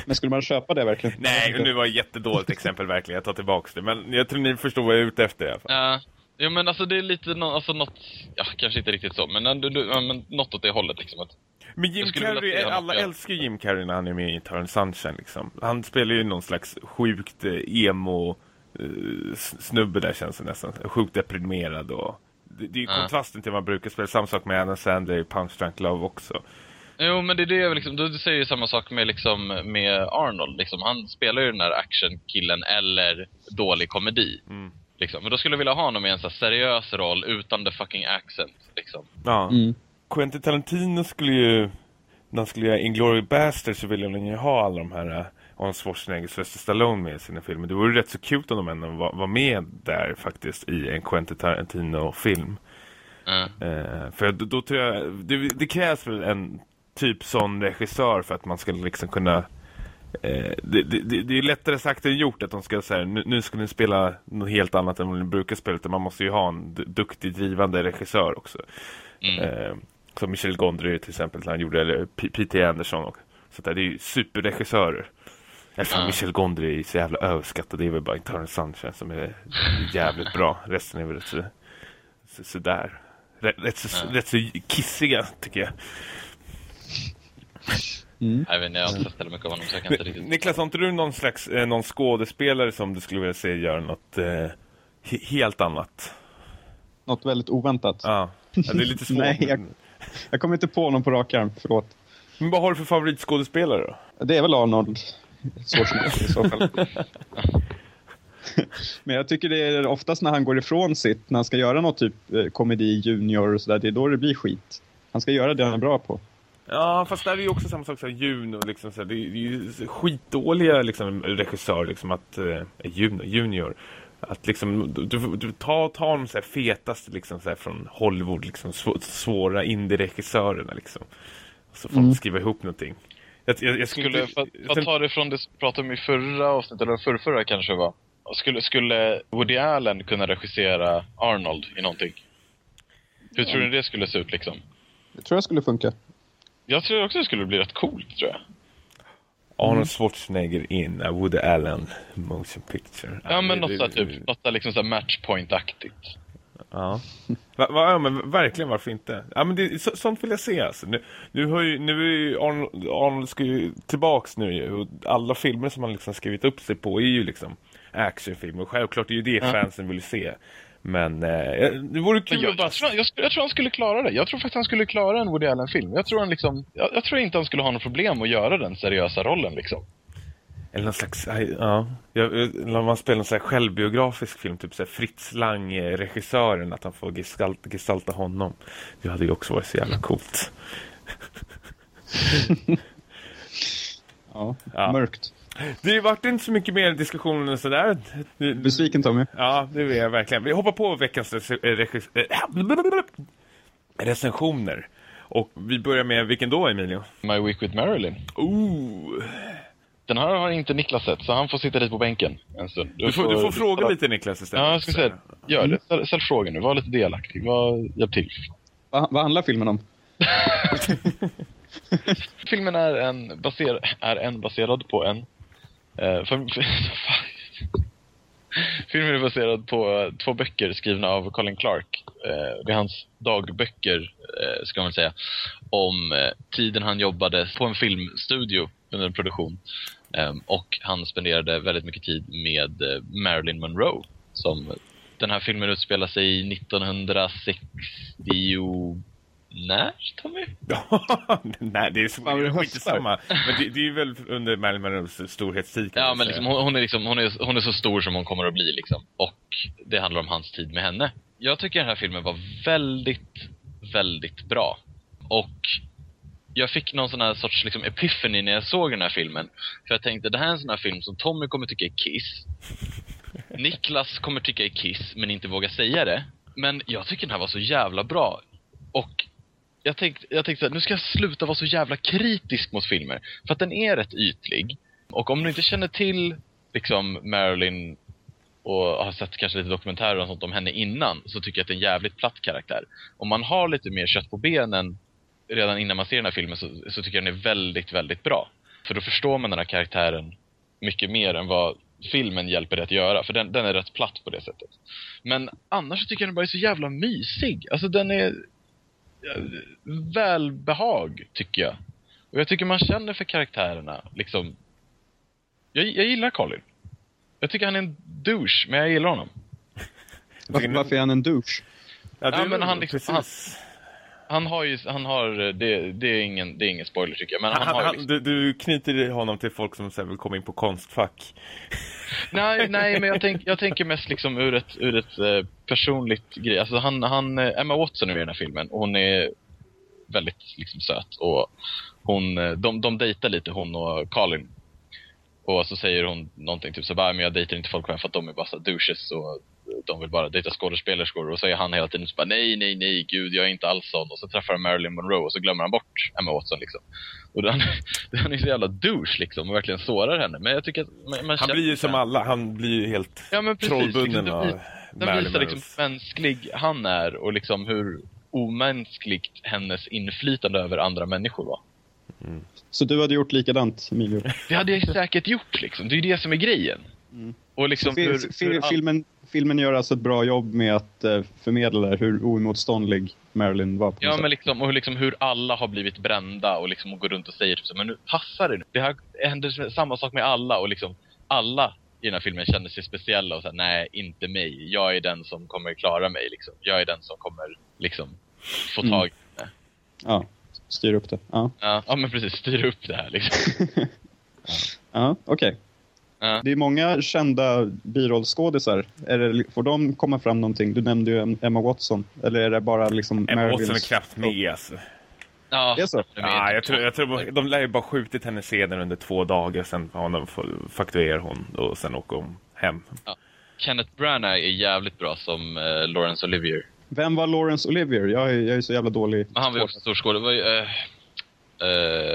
Men skulle man köpa det verkligen? Nej, det var ett jättedåligt exempel verkligen, jag tar tillbaka det. Men jag tror ni förstår vad jag är ute efter i alla fall. Ja, ja men alltså det är lite nå, alltså något, ja kanske inte riktigt så, men, ändå- ja, men något åt det hållet liksom. Att, Men Jim Jag Carrey, alla göra- älskar Jim Carrey när han är med i Eternal Sunshine liksom. Han spelar ju någon slags sjukt eh, emo eh, snubbe där känns det nästan. Sjukt deprimerad och det, det är ju Ja. kontrasten till vad man brukar spela. Samma sak med Adam Sandler i Punch Drunk Love också. Jo, men det är det jag liksom, du, du säger ju samma sak med liksom, med Arnold liksom. Han spelar ju den där actionkillen eller dålig komedi. Mm. Liksom. Men då skulle jag vilja ha honom i en så seriös roll utan the fucking accent, liksom. Ja. Mm. Quentin Tarantino skulle ju, när han skulle göra Inglourious Basterds så ville han ju ha alla de här uh, Arnold Schwarzenegger och Sylvester Stallone med i sina filmer. Det vore rätt så cute om de ändå var, var med där faktiskt i en Quentin Tarantino-film. Uh. Eh, för då, då tror jag, det, det krävs väl en typ sån regissör för att man ska liksom kunna eh, det, det, det det är lättare sagt än gjort att de ska säga nu, nu ska ni spela något helt annat än vad ni brukar spela utan man måste ju ha en duktig drivande regissör också. Mm. Eh, som Michel Gondry till exempel när han gjorde eller P.T. Anderson och så där, det är ju superregissörer. Fan, Ja. Michel Gondry är så jävla överskattad. Det är väl bara Eternal Sunshine som är jävligt bra. Resten är väl rätt så, så, så där. Rätt, rätt, så, Ja. rätt så kissiga tycker jag. Jag vet inte, jag har inte sett mycket av honom så jag kan inte riktigt... Niklas, har inte du någon slags eh, någon skådespelare som du skulle vilja se göra något eh, he- helt annat? Något väldigt oväntat. Ja. ja, det är lite svårt. Nej, jag- Jag kommer inte på någon på rak arm, förlåt. Men vad har du för favoritskådespelare då? Det är väl Arnold Schwarzenegger i så fall. Men jag tycker det är oftast när han går ifrån sitt, när han ska göra något typ eh, komedi, junior och sådär, det är då det blir skit. Han ska göra det han är bra på. Ja, fast där är ju också samma sak som Juno. Liksom, så här, det är ju skitdåliga liksom, regissör, liksom, att, eh, Juno, Junior. Att liksom, du, du, du tar, tar de så här, fetaste liksom, så här, från Hollywood, liksom, sv- svåra indie-regissörerna. Liksom. Så får de skriva ihop någonting. Jag, jag, jag Skulle, inte- för, att- jag för att ta det från det vi pratade om i förra avsnittet, eller förrförra kanske var. Skulle, skulle Woody Allen kunna regissera Arnold i någonting? Hur tror ni det skulle se ut liksom? Det tror jag skulle funka. Jag tror också det skulle bli rätt coolt, tror jag. Arnold Schwarzenegger in a Woody Allen motion picture. Ja, men något sånt typ, något där liksom så här matchpoint-aktigt. Ja. Va, va, ja, men verkligen, varför inte? Ja, men det, så, sånt vill jag se alltså. Nu, nu, har ju, nu är ju Arnold, Arnold ska ju tillbaks nu ju, och alla filmer som han liksom skrivit upp sig på är ju liksom actionfilmer. Och självklart är ju det Ja. fansen vill se. Men eh, det vore kul jag, att bara... jag, tror, jag, jag tror han skulle klara det. Jag tror faktiskt han skulle klara en Woody Allen-film. Jag tror han liksom, jag, jag tror inte han skulle ha något problem att göra den seriösa rollen liksom. Eller någon slags, ja. Jag, när man spelar en självbiografisk film, typ så här Fritz Lang, eh, regissören, att han får gestalt, gestalta honom. Det hade ju också varit så jävla coolt. Ja, Ja. mörkt. Det vart inte så mycket mer diskussion än sådär. Besviken Tommy. Ja, det är jag verkligen. Vi hoppar på veckans eh, eh, recensioner. Och vi börjar med vilken då, Emilio? My Week with Marilyn. Ooh. Den här har inte Niklas sett, så han får sitta dit på bänken en stund. Du får, du får fråga lite Niklas istället. Ja, jag ska säga Gör det. Ställ, ställ frågan nu. Var lite delaktig. Var, hjälp till. Va, vad handlar filmen om? Filmen är en, baser, är en baserad på en... Eh, för, för, Filmen är baserad på eh, två böcker skrivna av Colin Clark. Eh, det är hans dagböcker, eh, ska man säga, om eh, tiden han jobbade på en filmstudio under en produktion. Ehm, och han spenderade väldigt mycket tid med eh, Marilyn Monroe. Som den här filmen utspelar sig i 1960... När, Tommy? Nej, det är så det skitsamma. Men det, det är väl under Marilyn Monroes storhetstid. Ja, men liksom, hon, hon, är liksom, hon, är, hon är så stor som hon kommer att bli. Liksom. Och det handlar om hans tid med henne. Jag tycker den här filmen var väldigt, väldigt bra. Och jag fick någon sån här sorts liksom, epiphany när jag såg den här filmen. För jag tänkte, det här är en sån här film som Tommy kommer tycka är kiss. Niklas kommer tycka är kiss, men inte våga säga det. Men jag tycker den här var så jävla bra. Och jag tänkte, jag tänkte så här, nu ska jag sluta vara så jävla kritisk mot filmer. För att den är rätt ytlig. Och om du inte känner till liksom Marilyn och har sett kanske lite dokumentärer och sånt om henne innan så tycker jag att det är en jävligt platt karaktär. Om man har lite mer kött på benen redan innan man ser den här filmen så, så tycker jag den är väldigt, väldigt bra. För då förstår man den här karaktären mycket mer än vad filmen hjälper dig att göra. För den, den är rätt platt på det sättet. Men annars så tycker jag den bara är så jävla mysig. Alltså den är välbehag, tycker jag. Och jag tycker man känner för karaktärerna, liksom. Jag, jag gillar Colin. Jag tycker han är en douche, men jag gillar honom. Varför, varför är han en douche? Ja, Ja, men han liksom- precis. Han har ju, han har, det, det, är ingen, det är ingen spoiler tycker jag, men han, Han, har liksom, du, du knyter honom till folk som här vill komma in på konstfack. nej, nej, men jag, tänk, jag tänker mest liksom ur ett, ur ett eh, personligt grej. Alltså han, han, eh, Emma Watson är i den här filmen och hon är väldigt liksom söt och hon, eh, de, de dejtar lite hon och Colin. Och så säger hon någonting typ så bara, men jag dejtar inte folk för att de är bara douches och de vill bara dejta skådespelerskor. Och så är han hela tiden så bara, nej, nej, nej, gud, jag är inte alls sån. Och så träffar han Marilyn Monroe och så glömmer han bort Emma Watson liksom. Och den, den är så jävla douche liksom och verkligen sårar henne. Men jag tycker att man, man Han blir ju som alla, han blir ju helt Ja, men precis, trollbunden liksom, av Den Marilyn visar liksom hur mänsklig han är och liksom hur omänskligt hennes inflytande över andra människor var. Så du hade gjort likadant, Emilio? Det hade jag säkert gjort liksom. Det är ju det som är grejen. Och liksom hur, hur all- filmen, filmen gör alltså ett bra jobb med att uh, förmedla hur oemotståndlig Marilyn var. På Ja, men liksom, och hur, liksom hur alla har blivit brända och liksom går runt och säger typ så, men nu passar det. Det här händer samma sak med alla och liksom alla i den här filmen känner sig speciella och säger nej, inte mig. Jag är den som kommer klara mig liksom. Jag är den som kommer liksom få Mm. tag i det. Ja, styr upp det. Ja, Ja, ja, men precis. Styra upp det här liksom. ja okej. Ja. Det är många kända birollskådisar. Får de komma fram någonting? Du nämnde ju Em- Emma Watson. Eller är det bara liksom Emma Watson är knappt med alltså. Ja, Det är så? Ja, jag tror, jag tror de lär ju bara skjutit henne sedan under två dagar. Sen fakturerar hon och sen åker hon hem. Kenneth Branagh är jävligt bra som uh, Laurence Olivier. Vem var Laurence Olivier? Jag är, jag är så jävla dålig. Men han var ju också stor skådespelare. Uh,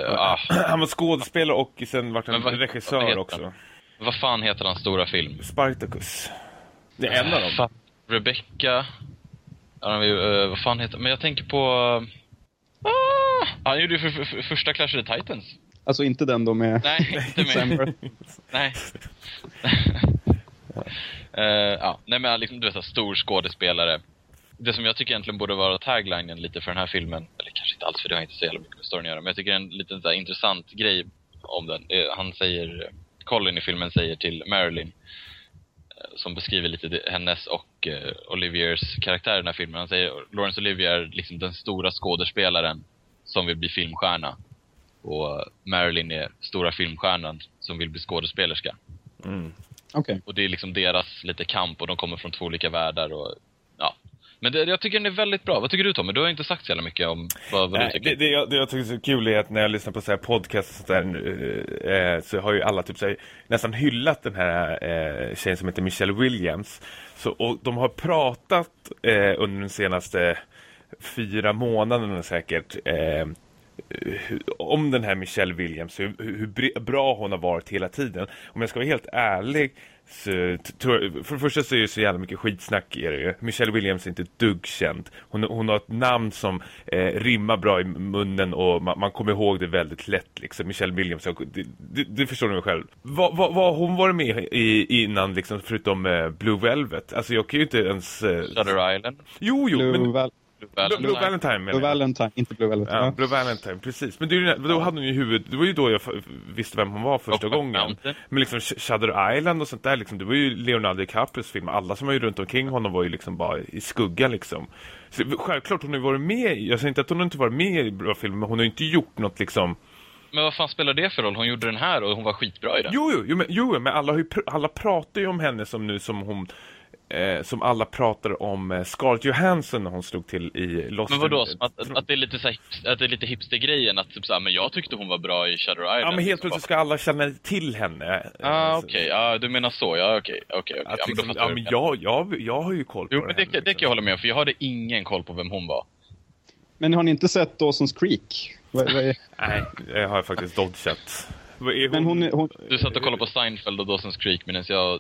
uh, ah, Han var skådespelare och sen vart han regissör också. vad fan heter hans stora film? Spartacus. Det är en av dem. Fan, Rebecca. Eh, vad fan heter Men jag tänker på... ah, han gjorde ju för, för, för, första Clash of the Titans. Alltså inte den då med... Nej, inte med. Nej. Eh, ja, nej men liksom, du vet, stor skådespelare. Det som jag tycker egentligen borde vara taglinen lite för den här filmen, eller kanske inte alls för det har inte så jävla mycket med storyn att göra, men jag tycker en liten så här, intressant grej om den. Eh, Han säger, Colin i filmen säger till Marilyn, eh, som beskriver lite hennes och eh, Oliviers karaktär i den här filmen. Han säger Laurence Olivier är liksom den stora skådespelaren som vill bli filmstjärna. Och Marilyn är stora filmstjärnan som vill bli skådespelerska. Mm. Okej. Och det är liksom deras lite kamp och de kommer från två olika världar och. Men det, jag tycker den är väldigt bra. Vad tycker du Tommy? Du har inte sagt så jävla mycket om vad, vad du Nej, tycker. det, det, jag, det jag tycker är så kul är att när jag lyssnar på så här podcast sånt där, eh, så har ju alla typ så här, nästan hyllat den här eh, tjejen som heter Michelle Williams. Så, och de har pratat eh, under de senaste fyra månaderna säkert eh, om den här Michelle Williams, hur, hur bra hon har varit hela tiden. Om jag ska vara helt ärlig för det första så är det så jävla mycket skitsnack i det ju. Michelle Williams är inte dugg känd. Hon, hon har ett namn som eh, rimmar bra i munnen och man, man kommer ihåg det väldigt lätt liksom. Michelle Williams, det, det, det förstår ni väl själv. Vad vad har hon varit med i innan liksom, förutom eh, Blue Velvet? Alltså jag kan ju inte ens... Eh, Shutter Island. jo, jo, Blue, men... Val- Blue Blue, Valentine. Valentine Blue. Valentine, inte Blue Velvet. Ja. Blue Valentine, precis. Men det då hade hon ju huvud, det var ju då jag visste vem hon var första Brokeback gången. Men liksom Sh- Shutter Island och sånt där, liksom, det var ju Leonardo DiCaprios film. Alla som var ju runt omkring honom var ju liksom bara i skugga liksom. Så, självklart, hon har ju varit med, jag säger inte att hon inte varit med i bra filmer, men hon har ju inte gjort något liksom... Men vad fan spelar det för roll? Hon gjorde den här och hon var skitbra i den. Jo, jo, jo, men, jo men alla, har ju, pr- alla pratar ju om henne som nu som hon... Eh, som alla pratar om eh, Scarlett Johansson när hon slog till i Lost Men vadå? in- Som att, att det är lite så här, hips- att det är lite hipster-grejen att typ såhär, men jag tyckte hon var bra i Shutter Island. Ja, men helt Liksom plötsligt ska alla känna till henne. Ah, Eh, okej. Ja, du menar så. Ja, okej. Okej, okej. Att Ja, men då liksom, ja, jag men jag, jag, jag har ju koll på Jo, men det, henne, det kan jag hålla med om, för jag hade ingen koll på vem hon var. Men har ni inte sett Dawson's Creek? Vad, vad är... Nej, jag har faktiskt dodgat. Är Men hon, hon... Du satt och kollade på Seinfeld och Dawson's Creek medan jag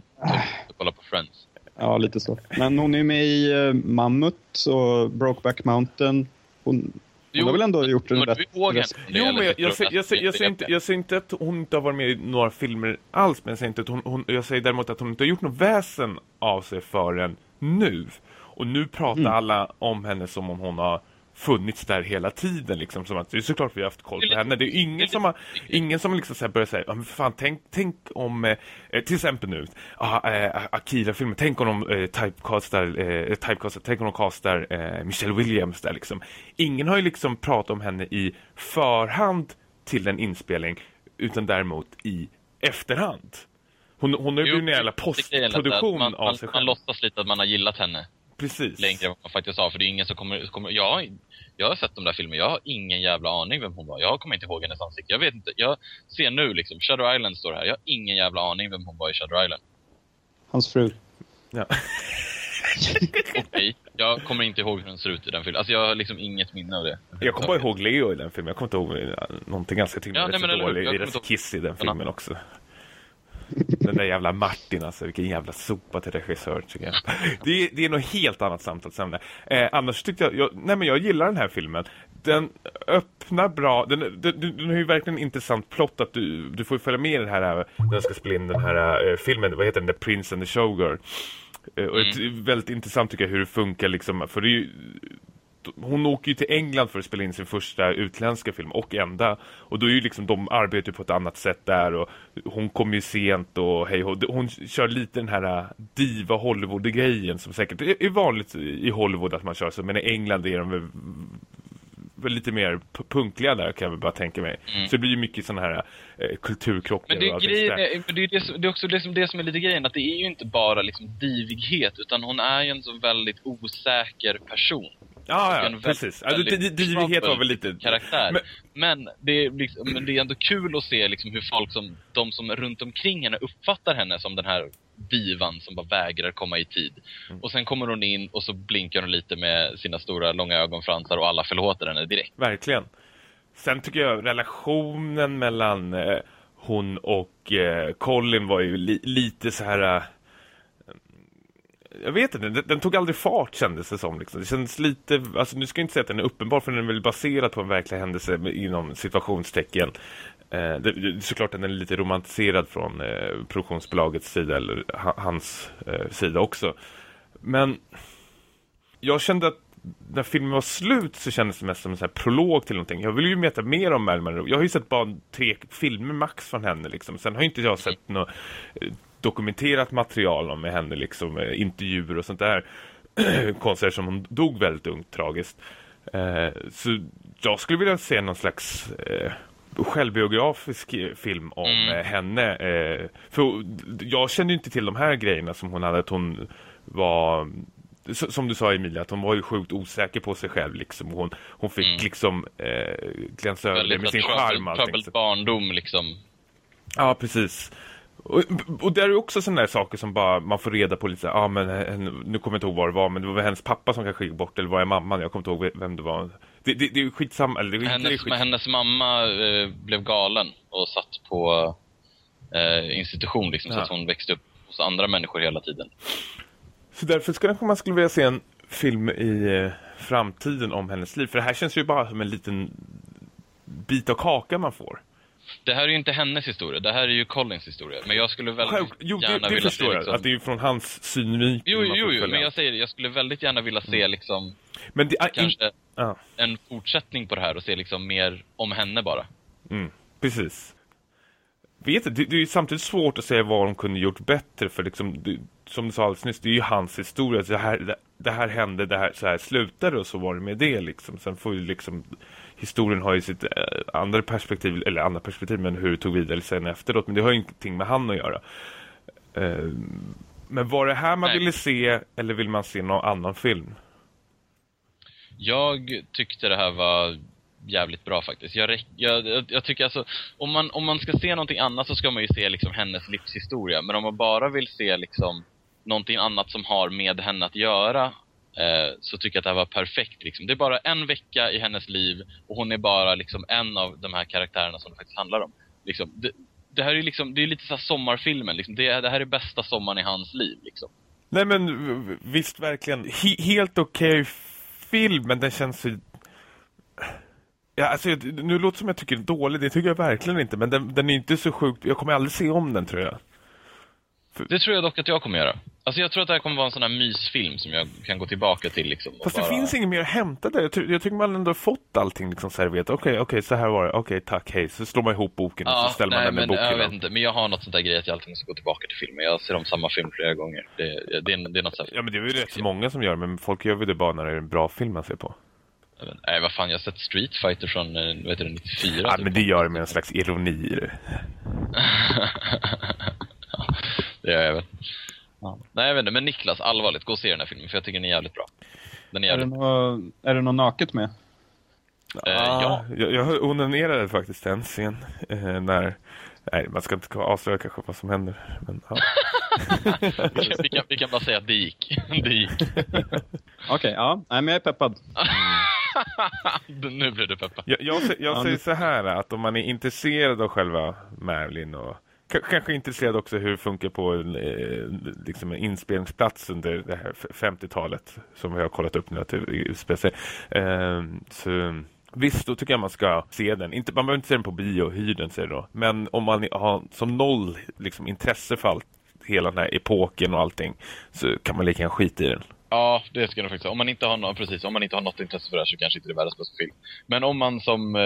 och kollade på Friends. Ja, lite så. Men hon är med i uh, Mammut och Brokeback Mountain. Hon, hon har väl ändå gjort en rätt... Jo, men jag, jag, jag, jag, säger inte, jag säger inte att hon inte har varit med i några filmer alls, men jag säger, inte att hon, hon, jag säger däremot att hon inte har gjort något väsen av sig förrän nu. Och nu pratar Mm. alla om henne som om hon har funnits där hela tiden liksom som att det är såklart vi har haft koll på henne. Det är ingen som har ingen som liksom så börjar säga, men fan tänk, tänk om eh, till exempel nu ah, eh, Akira-filmen, tänk om de eh, typecastar, eh, typecastar tänk om de castar eh, Michelle Williams där liksom. Ingen har ju liksom pratat om henne i förhand till en inspelning utan däremot i efterhand. Hon, hon har ju blivit en jävla postproduktion man, av sig själv. Man låtsas lite att man har gillat henne. Precis. Längre än vad man faktiskt sa. För det är ingen som kommer... kommer jag, jag har sett de där filmerna. Jag har ingen jävla aning vem hon var. Jag kommer inte ihåg hennes ansikte. Jag vet inte. Jag ser nu liksom. Shadow Island står här. Jag har ingen jävla aning vem hon var i Shadow Island. Hans fru. Ja. Okej. Okay. Jag kommer inte ihåg hur hon ser ut i den filmen. Alltså jag har liksom inget minne av det. Jag kommer bara ihåg Leo i den filmen. Jag kommer inte ihåg någonting ganska till ja, nej, dålig. Det är kiss i den filmen också. Den där jävla Martin alltså, vilken jävla sopa till regissör tycker jag. Det är, det är något helt annat samtalsämne. Eh, annars tyckte jag, jag, nej men jag gillar den här filmen. Den öppnar bra, den, den, den har ju verkligen en intressant plott att du, du får följa med i den här, när jag ska spela in den här uh, filmen, vad heter den, The Prince and the Showgirl. Uh, och mm. väldigt intressant tycker jag hur det funkar liksom, för det är ju hon åker ju till England för att spela in sin första utländska film och enda. Och då är ju liksom de arbetar på ett annat sätt där och hon kommer ju sent och hej hon kör lite den här äh, diva Hollywood-grejen som säkert är vanligt i Hollywood att man kör så men i England är de väl, väl lite mer punktliga där kan jag väl bara tänka mig. Mm. Så det blir ju mycket sådana här eh, kulturkrockar men det, är grejen, är, det, är det, det är också liksom det som är lite grejen att det är ju inte bara liksom divighet utan hon är ju en så väldigt osäker person. Ja, ja precis. Alltså, Divighet var väl lite... Karaktär. Men, men, det är liksom, men det är ändå kul att se liksom hur folk som, de som runt omkring henne uppfattar henne som den här divan som bara vägrar komma i tid. Mm. Och sen kommer hon in och så blinkar hon lite med sina stora långa ögonfransar och alla förlåter henne direkt. Verkligen. Sen tycker jag relationen mellan eh, hon och eh, Colin var ju li lite så här... Eh, jag vet inte, den, den, tog aldrig fart kändes det som. Liksom. Det känns lite, alltså nu ska jag inte säga att den är uppenbar för den är väl baserad på en verklig händelse inom situationstecken. Eh, det, såklart den är lite romantiserad från eh, produktionsbolagets sida eller hans eh, sida också. Men jag kände att när filmen var slut så kändes det mest som en sån här prolog till någonting. Jag vill ju veta mer om Marilyn Jag har ju sett bara tre filmer max från henne liksom. Sen har inte jag sett något eh, dokumenterat material om henne liksom, eh, intervjuer och sånt där konstigt som hon dog väldigt ungt tragiskt. Eh, så jag skulle vilja se någon slags eh, självbiografisk film om mm. Eh, henne. Eh, för jag kände inte till de här grejerna som hon hade, att hon var som du sa Emilia, att hon var ju sjukt osäker på sig själv liksom. Hon, hon fick mm. liksom eh, glänsa över med sin charm. Troubled barndom liksom. Ja, precis. Och, och det är ju också sådana där saker som bara man får reda på lite, ja ah, men nu kommer jag inte ihåg vad det var, men det var hennes pappa som kanske gick bort, eller vad är mamman? Jag kommer inte ihåg vem det var. Det, det, det är ju skitsamma. Eller det, hennes, det skit... hennes mamma eh, blev galen och satt på eh, institution liksom, ja. så att hon växte upp hos andra människor hela tiden. Så därför skulle man skulle vilja se en film i eh, framtiden om hennes liv. För det här känns ju bara som en liten bit av kaka man får. Det här är ju inte hennes historia, det här är ju Collins historia. Men jag skulle väldigt Själv, jo, gärna det, det vilja se... Liksom... att det är från hans synvinkel. Jo, jo, jo men jag säger det, jag skulle väldigt gärna vilja se mm. liksom... Men det är kanske in... ah. en fortsättning på det här och se liksom mer om henne bara. Mm, precis. Vet du, det, det är ju samtidigt svårt att säga vad de kunde gjort bättre för liksom, det, som du sa alldeles nyss, det är ju hans historia. Det här, det, det här hände, det här, så här slutade och så var det med det liksom. Sen får ju liksom historien har ju sitt äh, andra perspektiv, eller andra perspektiv, men hur det tog vidare sen efteråt. Men det har ju ingenting med han att göra. Uh, men var det här man Nej. ville se, eller vill man se någon annan film? Jag tyckte det här var jävligt bra faktiskt. Jag, jag, jag, tycker alltså, om man, om man ska se någonting annat så ska man ju se liksom hennes livshistoria. Men om man bara vill se liksom någonting annat som har med henne att göra eh, Eh, så tycker jag att det här var perfekt. Liksom. Det är bara en vecka i hennes liv och hon är bara liksom en av de här karaktärerna som det faktiskt handlar om. Liksom, det, det här är liksom, det är lite så sommarfilmen. Liksom. Det, det, här är bästa sommaren i hans liv. Liksom. Nej men visst verkligen. He helt okej okay film men den känns ju... Ja, alltså, nu låter det som jag tycker den är dålig, det tycker jag verkligen inte. Men den, den är inte så sjukt, jag kommer aldrig se om den tror jag. Det tror jag dock att jag kommer göra. Alltså jag tror att det här kommer vara en sån här mysfilm som jag kan gå tillbaka till liksom. och Fast det bara- finns inget mer att hämta där. Jag, ty- jag tycker man ändå har fått allting liksom serverat. Okej, okej, så här var det. Okej, tack, hej. Så slår man ihop boken och Ja, så ställer nej, man den i men jag vet inte. Men jag har något sånt där grej att jag alltid måste gå tillbaka till filmen. Jag ser om samma film flera gånger. Det, det, är, det är något sånt. Ja, men det är ju rätt så många som gör men folk gör väl det bara när det är en bra film man ser på. Nej, vad fan, jag har sett Street Fighter från, eh, heter det, 94. Ja, typ. men det gör det med en slags ironi i det. det gör jag väl. Ja. Nej, jag vet inte. Men Niklas, allvarligt, gå och se den här filmen, för jag tycker den är jävligt bra. Den är Är det, jävligt... något, är det något naket med? Eh, ja. Jag, jag onanerade faktiskt en scen eh, när... Nej, man ska inte avslöja kanske vad som händer. Men, ja. vi, kan, vi, kan, bara säga att det gick. det gick. Okej, ja. Nej, men jag är peppad. nu blev du peppad. Jag, jag, sä- jag Ja, säger nu- så här att om man är intresserad av själva Marilyn och kanske intresserad också hur det funkar på en, eh, liksom en inspelningsplats under det här 50-talet som vi har kollat upp nu att det utspelar sig. Eh, så Visst, då tycker jag man ska se den. Inte, man behöver inte se den på bio, hyr den säger då. Men om man har som noll liksom, intresse för allt, hela den här epoken och allting så kan man lika gärna skita i den. Ja, det ska jag nog faktiskt säga. Om man inte har något, precis, om man inte har något intresse för det här så kanske inte det är världens bästa film. Men om man som eh,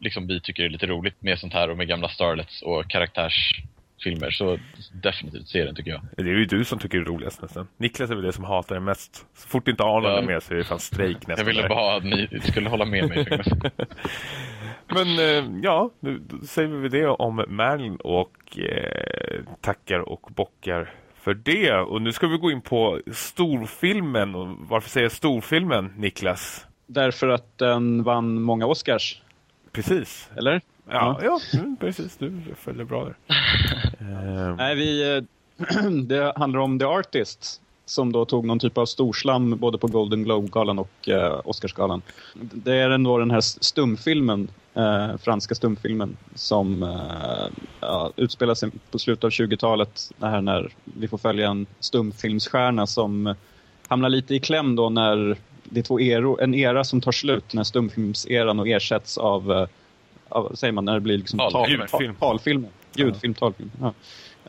liksom vi tycker det är lite roligt med sånt här och med gamla starlets och karaktärsfilmer så definitivt se den tycker jag. Det är ju du som tycker det är roligast nästan. Niklas är väl det som hatar det mest. Så fort inte Arnold Ja. är med så är det fan strejk nästan. Jag ville där. bara att ni skulle hålla med mig. Men eh, ja, nu säger vi det om Merlin och eh, tackar och bockar för det. Och nu ska vi gå in på storfilmen. Och varför säger jag storfilmen, Niklas? Därför att den vann många Oscars, Precis. eller? Ja, ja mm, precis. Du följer bra där. Eh, Nej, vi, det handlar om The Artist som då tog någon typ av storslam både på Golden Globe-galan och eh, Oscarsgalan. Det är ändå den här stumfilmen, eh, franska stumfilmen som eh, ja, utspelar sig på slutet av 20-talet. Det här när vi får följa en stumfilmsstjärna som hamnar lite i kläm då när det är två eror, en era som tar slut, när stumfilmseran och ersätts av, eh, av säger man, när det blir liksom tal- Ljudfilm. talfilmer. Ljudfilm, talfilm. Ja.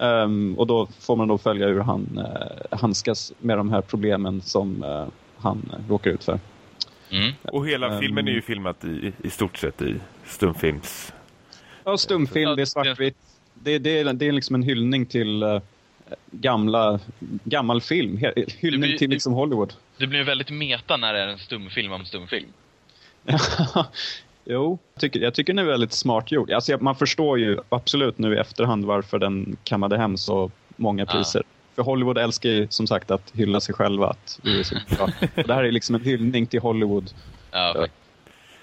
Ehm, och då får man då följa hur han uh, handskas med de här problemen som eh, han uh, råkar ut för. Mm. och hela Ehm. filmen är ju filmat i, i stort sett i stumfilms... Ja, stumfilm, det är svartvitt. Det, det, är, det är liksom en hyllning till gamla, gammal film. Hyllning blir- till liksom Hollywood. Det blir väldigt meta när det är en stumfilm om stumfilm. jo, jag tycker, jag tycker den är väldigt smart gjord. Alltså, man förstår ju absolut nu i efterhand varför den kammade hem så många priser. För Hollywood älskar ju som sagt att hylla sig själva. Att vi är så bra. Och det här är liksom en hyllning till Hollywood. Ja, Ja.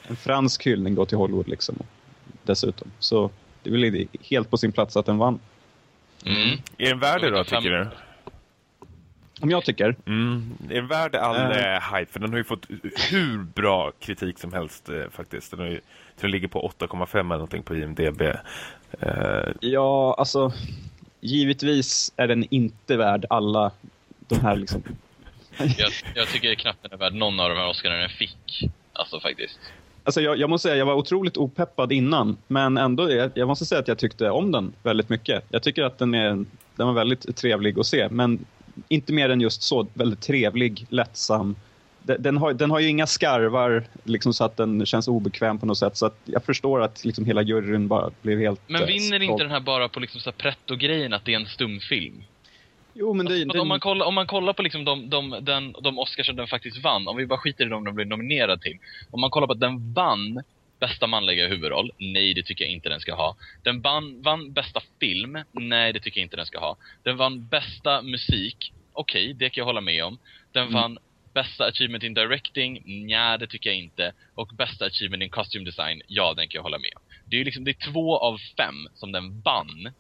En fransk hyllning då till Hollywood liksom. Dessutom. Så det är väl helt på sin plats att den vann. Mm. Är den värd det då, tycker du? Om jag tycker. Mm. Är den värd all eh, hype? För den har ju fått hur bra kritik som helst eh, faktiskt. Den, har ju, den ligger på 8,5 eller någonting på IMDB. Eh, Ja, alltså. Givetvis är den inte värd alla de här liksom. Jag, jag tycker knappt den är värd någon av de här Oscarna den fick. Alltså faktiskt. Alltså jag, jag måste säga, jag var otroligt opeppad innan. Men ändå, jag, jag måste säga att jag tyckte om den väldigt mycket. Jag tycker att den, är, den var väldigt trevlig att se. Men inte mer än just så. Väldigt trevlig, lättsam. Den, den, har, den har ju inga skarvar liksom, så att den känns obekväm på något sätt. Så att jag förstår att liksom, hela juryn bara blev helt... Men eh, vinner stolt. inte den här bara på liksom så här pretto-grejen att det är en stumfilm? Jo, men det, den, om, man kollar, om man kollar på liksom de, de, den, de Oscars som den faktiskt vann, om vi bara skiter i dem de blev nominerad till. Om man kollar på att den vann bästa manliga huvudroll, nej det tycker jag inte den ska ha. Den vann, vann bästa film, nej det tycker jag inte den ska ha. Den vann bästa musik, okej det kan jag hålla med om. Den Mm. vann bästa achievement in directing, nej det tycker jag inte. Och bästa achievement in costume design, ja den kan jag hålla med om. Det är liksom, det är två av fem som den vann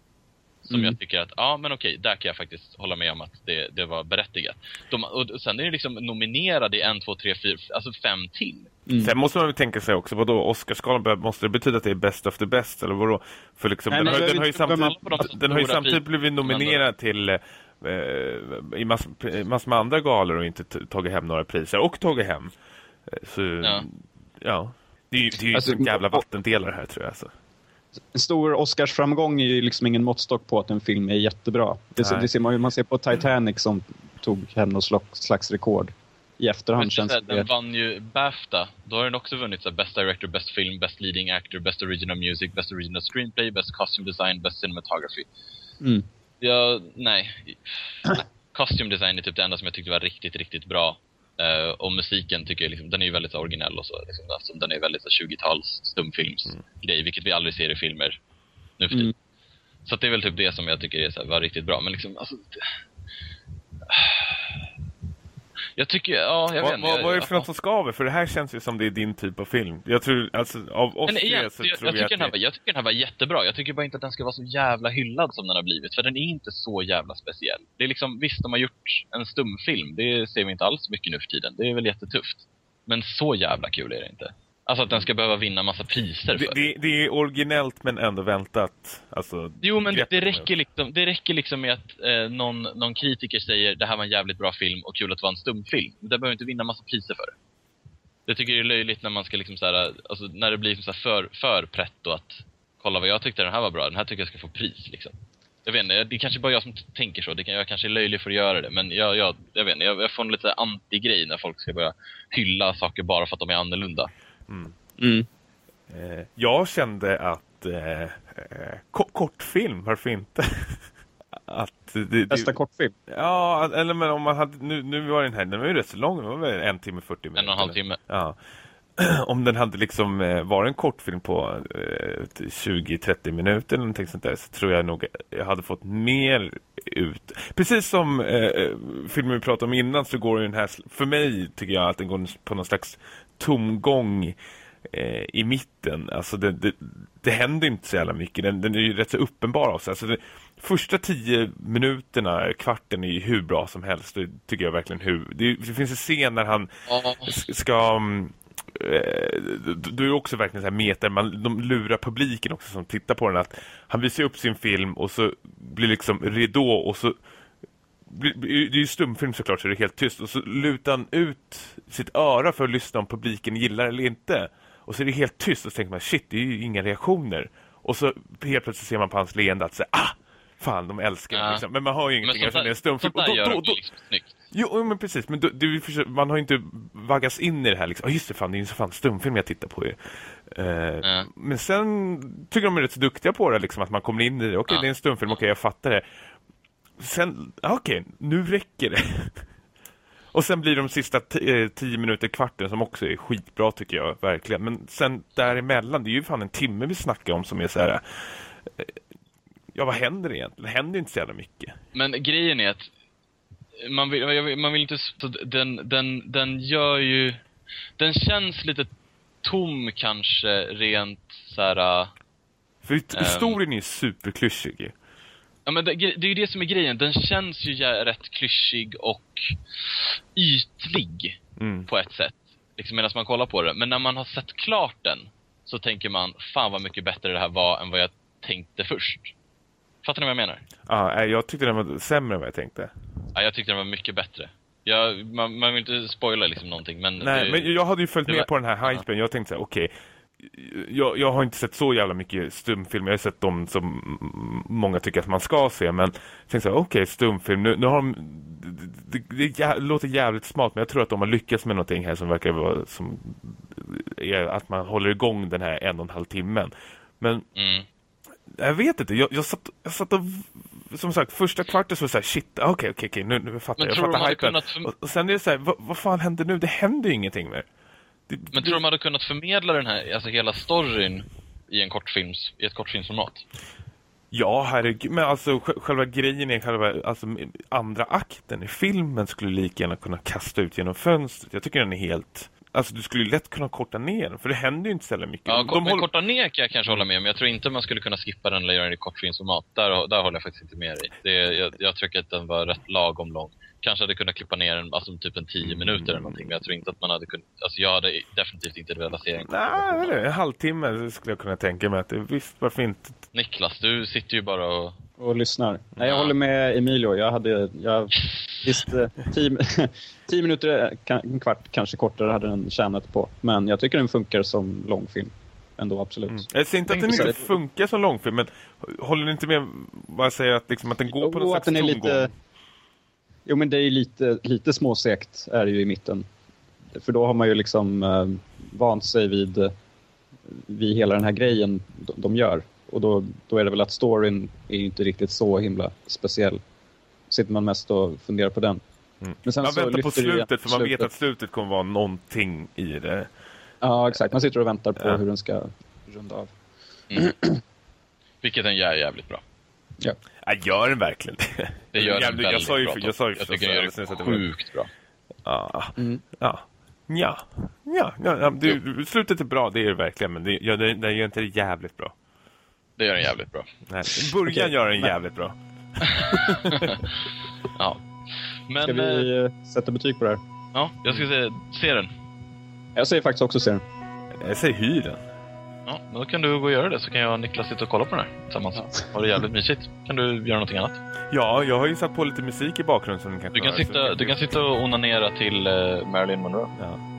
som Mm. jag tycker att, ja men okej, där kan jag faktiskt hålla med om att det, det var berättigat. De, och sen är det liksom nominerade i en, två, tre, fyra, alltså fem till. Mm. Sen måste man väl tänka sig också, vadå, Oscarsgalan, måste det betyda att det är best of the best? Eller vadå? För liksom, Nej, den, men har, den, har ju samtidigt, man- den har ju samtidigt blivit nominerad till eh, i mass, massor med andra galor och inte tagit hem några priser. Och tagit hem. Eh, Så, ja. Ja. Det är ju, det är ju Alltså, en jävla vattendelare här tror jag. Alltså. En stor Oscarsframgång är ju liksom ingen måttstock på att en film är jättebra. Det, det ser man ju man ser på Titanic som tog hem något slags, slags rekord. I efterhand Men känns det... den vann ju Bafta. Då har den också vunnit så här, Best Director, Best Film, Best Leading Actor, Best Original Music, Best Original Screenplay, Best Costume Design, Best Cinematography. Mm. Ja, nej. Costume Design är typ det enda som jag tyckte var riktigt, riktigt bra. Eh, och musiken tycker jag liksom, den är ju väldigt originell och så. Liksom, alltså, den är väldigt så 20-tals stumfilmsgrej, vilket vi aldrig ser i filmer nu för tiden. Mm. Så det är väl typ det som jag tycker är så här, var riktigt bra. Men liksom, alltså... det- Jag tycker, ja, jag vet Vad, inte. vad, är det jag- för något som skaver? För det här känns ju som det är din typ av film. Jag tror, alltså av oss tre igen, så jag, tror jag, jag tycker den här, att var- jag tycker den här var jättebra. Jag tycker bara inte att den ska vara så jävla hyllad som den har blivit. För den är inte så jävla speciell. Det är liksom, visst de har gjort en stumfilm. Det ser vi inte alls mycket nu för tiden. Det är väl jättetufft. Men så jävla kul är det inte. Alltså att den ska behöva vinna massa priser det, för. det, det är originellt men ändå väntat. Alltså, Jo, men det, det, räcker liksom, det räcker liksom med att eh, någon, någon kritiker säger det här var en jävligt bra film och kul att det var en stumfilm. Det behöver inte vinna massa priser för det. Jag tycker det är löjligt när man ska liksom så här, alltså när det blir liksom för, för pretto att kolla vad jag tyckte den här var bra, den här tycker jag ska få pris liksom. Jag vet inte, det är kanske bara jag som tänker så. Det kan, jag kanske är löjlig för att göra det, men jag, jag, jag vet inte, jag, jag får en lite anti-grej när folk ska börja hylla saker bara för att de är annorlunda. Mm. Eh, jag kände att eh, eh, ko- kortfilm, varför inte? att det, det, Bästa kortfilm. Ja, eller men om man hade, nu, nu var den här, den var ju rätt så lång, den var väl en timme 40 minuter. En och en halv timme. Ja. Om den hade liksom eh, varit en kortfilm på eh, 20-30 minuter eller någonting sånt där så tror jag nog jag hade fått mer ut. Precis som eh, filmen vi pratade om innan så går den här, för mig tycker jag att den går på någon slags tomgång eh, i mitten. Alltså det, det, det händer inte så jävla mycket. Den, den är ju rätt så uppenbar av sig. Alltså det, första tio minuterna, kvarten är ju hur bra som helst. Det tycker jag verkligen hur. Det, finns en scen när han ska... mm, eh, Du är också verkligen så här meta, man, de lurar publiken också som tittar på den att han visar upp sin film och så blir liksom ridå och så det är ju stumfilm såklart så det är helt tyst och så lutar han ut sitt öra för att lyssna om publiken gillar eller inte och så är det helt tyst och så tänker man shit det är ju inga reaktioner och så helt plötsligt ser man på hans leende att säga ah fan de älskar den", Ja. liksom. men man har ju ingenting eftersom det är stumfilm sånt där gör då, då, då, liksom snyggt. Jo, men precis. Men du, du, man har ju inte vaggats in i det här. Liksom. Oh, just det, fan, det är ju så fan stumfilm jag tittar på. Ju. Eh, Ja. Men sen tycker de är rätt så duktiga på det. Liksom, att man kommer in i det. Okej, Ja. det är en stumfilm. Okej, jag fattar det. Sen, okej, nu räcker det. Och sen blir de sista eh, tio minuter, kvarten som också är skitbra tycker jag, verkligen. Men sen däremellan, det är ju fan en timme vi snackar om som är så här... eh, Ja, vad händer egentligen? Det händer inte så jävla mycket. Men grejen är att man vill, man vill inte... Den, den, den gör ju... Den känns lite tom kanske rent så här. äh, För Ehm. historien är ju superklyschig. Ja men det, det är ju det som är grejen. Den känns ju rätt klyschig och ytlig Mm. på ett sätt. Liksom medan man kollar på det. Men när man har sett klart den så tänker man, fan vad mycket bättre det här var än vad jag tänkte först. Fattar ni vad jag menar? Ja, jag tyckte den var sämre än vad jag tänkte. Ja, jag tyckte den var mycket bättre. Jag, man, man vill inte spoila liksom någonting, men... Nej, det, men jag hade ju följt med var- på den här hypen. Jag tänkte så här, okej. Jag, jag har inte sett så jävla mycket stumfilmer. Jag har sett dem som många tycker att man ska se. Men jag tänkte okej, stumfilm. Nu, nu har de, det, det, det låter jävligt smart, men jag tror att de har lyckats med någonting här som verkar vara som att man håller igång den här en och en halv timmen. Men Mm. jag vet inte, jag, jag, satt, jag satt och som sagt, första kvarten så var det så här, shit, okej, okej, okej, nu, nu fattar Men jag. Jag fattar hypen. kunnat Och, och sen är det så här, vad, vad fan händer nu? Det händer ju ingenting mer. Men tror du de hade kunnat förmedla den här, alltså hela storyn i en kortfilms, i ett kortfilmsformat? Ja, herregud. Men alltså sj- själva grejen är själva alltså, andra akten i filmen skulle lika gärna kunna kasta ut genom fönstret. Jag tycker den är helt... Alltså du skulle ju lätt kunna korta ner den, för det händer ju inte så mycket. Ja, kort, håller- korta ner kan jag kanske hålla med om. Jag tror inte man skulle kunna skippa den eller göra den i kortfilmsformat. Där, där håller jag faktiskt inte med dig. Det, jag, jag tycker att den var rätt lagom lång. Kanske hade kunnat klippa ner den, alltså typ en tio minuter eller någonting. Men jag tror inte att man hade kunnat, alltså jag hade definitivt inte velat se den. Nej, en halvtimme skulle jag kunna tänka mig att det, visst, varför inte? Niklas, du sitter ju bara och... och lyssnar. Nej, jag Ja. håller med Emilio. Jag hade, jag visste, tio, tio minuter, kan- en kvart kanske kortare hade den tjänat på. Men jag tycker den funkar som långfilm. ändå, absolut. Mm. Jag säger inte att den på inte så- funkar som långfilm, men håller ni inte med vad jag säger att, liksom, att den går på Jo, något att slags den är tomgång? lite... Jo, men det är ju lite, lite småsekt är det ju i mitten. För då har man ju liksom eh, vant sig vid, eh, vid hela den här grejen de, de gör. Och då, då är det väl att storyn är ju inte riktigt så himla speciell. Sitter man mest och funderar på den. Mm. Men sen Man så väntar på det slutet, för man vet slutet. att slutet kommer vara någonting i det. Ja, exakt. Man sitter och väntar på Ja. hur den ska runda av. Vilket den gör jävligt bra. Ja, gör den verkligen det? Det gör den jag, jag sa ju, bra. jag sa ju jag tycker den gör det det sjukt bra. Ja. Mm. Ja. Ja. Ja, ja, ja du, slutet är bra, det är det verkligen, men det, ja, den, den gör inte det jävligt bra. Det gör den jävligt bra. Nej, början gör den jävligt bra. Ja. Men, Ska eh, vi eh, sätta betyg på det här? ja, jag ska säga, se den. Jag säger faktiskt också se den. Jag säger hyr den. Ja, men då kan du gå och göra det, så kan jag och Niklas sitta och kolla på den här tillsammans. Ha det jävligt mysigt. Kan du göra någonting annat? Ja, jag har ju satt på lite musik i bakgrunden som ni kanske Du kan hör, så sitta, du kan sitta och onanera till eh, Marilyn Monroe. Ja.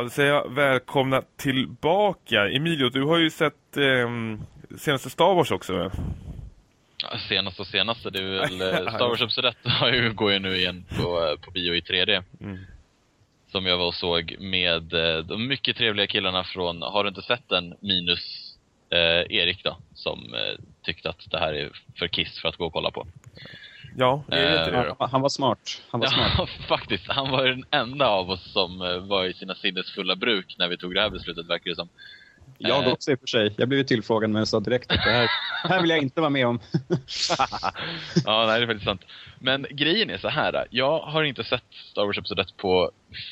Ja, då säger jag välkomna tillbaka. Emilio, du har ju sett ehm, senaste Star Wars också. va? Ja, Senaste och senaste, det är väl eh, Star Wars Episode 1 har ju, går ju nu igen på, eh, på bio i 3D. Mm. Som jag var och såg med eh, de mycket trevliga killarna från Har du inte sett den? Minus eh, Erik då, som eh, tyckte att det här är för kiss för att gå och kolla på. Ja, det är inte Eh, det. Han, han var smart. Han var smart. Ja, faktiskt. Han var den enda av oss som eh, var i sina sinnesfulla bruk när vi tog det här beslutet, verkar det som. Jag Eh. också i och för sig. Jag blev ju tillfrågad men sa direkt att det här, här vill jag inte vara med om. Ja, nej, det är faktiskt sant. Men grejen är så här. Jag har inte sett Star Wars Episode 1 på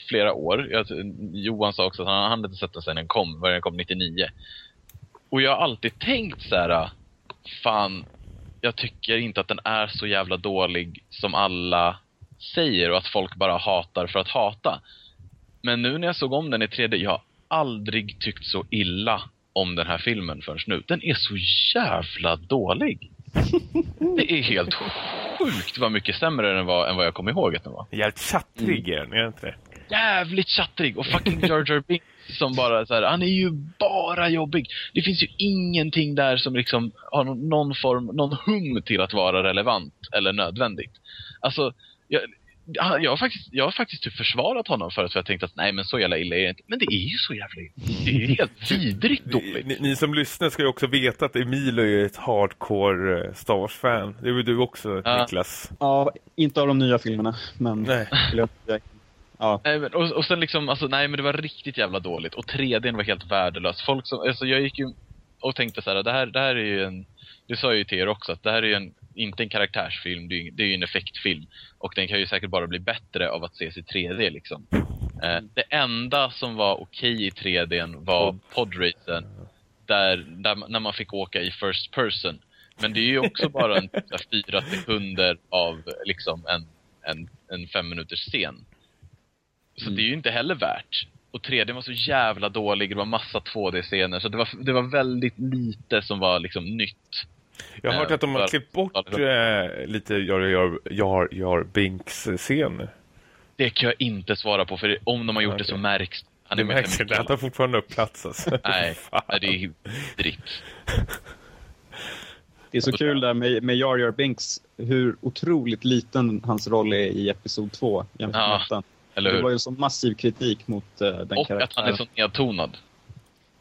flera år. Jag, Johan sa också att han hade inte sett den sen den kom, vad den kom 99. Och jag har alltid tänkt så här. Fan, jag tycker inte att den är så jävla dålig som alla säger och att folk bara hatar för att hata. Men nu när jag såg om den i 3D, jag har aldrig tyckt så illa om den här filmen förrän nu. Den är så jävla dålig. Det är helt sjukt vad mycket sämre än vad, än vad jag kommer ihåg att den var. Jävligt tjattrig är den, är det inte det? Jävligt tjattrig och fucking Jar Jar Binks som bara så här, han är ju bara jobbig. Det finns ju ingenting där som liksom har någon, form, någon hum till att vara relevant eller nödvändigt. Alltså, jag, Ja, jag har faktiskt, jag har faktiskt typ försvarat honom förut för jag tänkte att nej men så jävla illa är det inte. Men det är ju så jävla illa. Det är ju helt vidrigt dåligt. Ni, ni som lyssnar ska ju också veta att Emilio är ett hardcore eh, Star Wars-fan. Det är väl du också, Ja. Niklas? Ja, inte av de nya filmerna, men... Nej. Ja, Nej, men, och, och sen liksom, alltså nej men det var riktigt jävla dåligt. Och 3Dn var helt värdelös. Folk som, alltså jag gick ju och tänkte så här, det här, det här är ju en, det sa jag ju till er också, att det här är ju en, inte en karaktärsfilm, det är, ju- det är ju en effektfilm. Och den kan ju säkert bara bli bättre av att ses i 3D liksom. Eh, det enda som var okej i 3D var podracen. Där, där, när man fick åka i first person. Men det är ju också bara en, fyra sekunder av liksom en, en, en fem minuters scen. Så det är ju inte heller värt. Och 3D var så jävla dålig, det var massa 2D-scener, så det var, det var väldigt lite som var liksom nytt. Jag har hört Eh, att de har klippt bort eh, lite Jar Jar, Jar, Jar Binks-scener. Det kan jag inte svara på, för om de har gjort det så märks han Det är med märks inte, han tar fortfarande upp plats alltså. Nej, det är dritt. det är så kul där med, med Jar Jar Binks, hur otroligt liten hans roll är i Episod 2 jämfört med Ja, Eller Det var hur? ju så massiv kritik mot uh, den Och karaktären. att han är så nedtonad.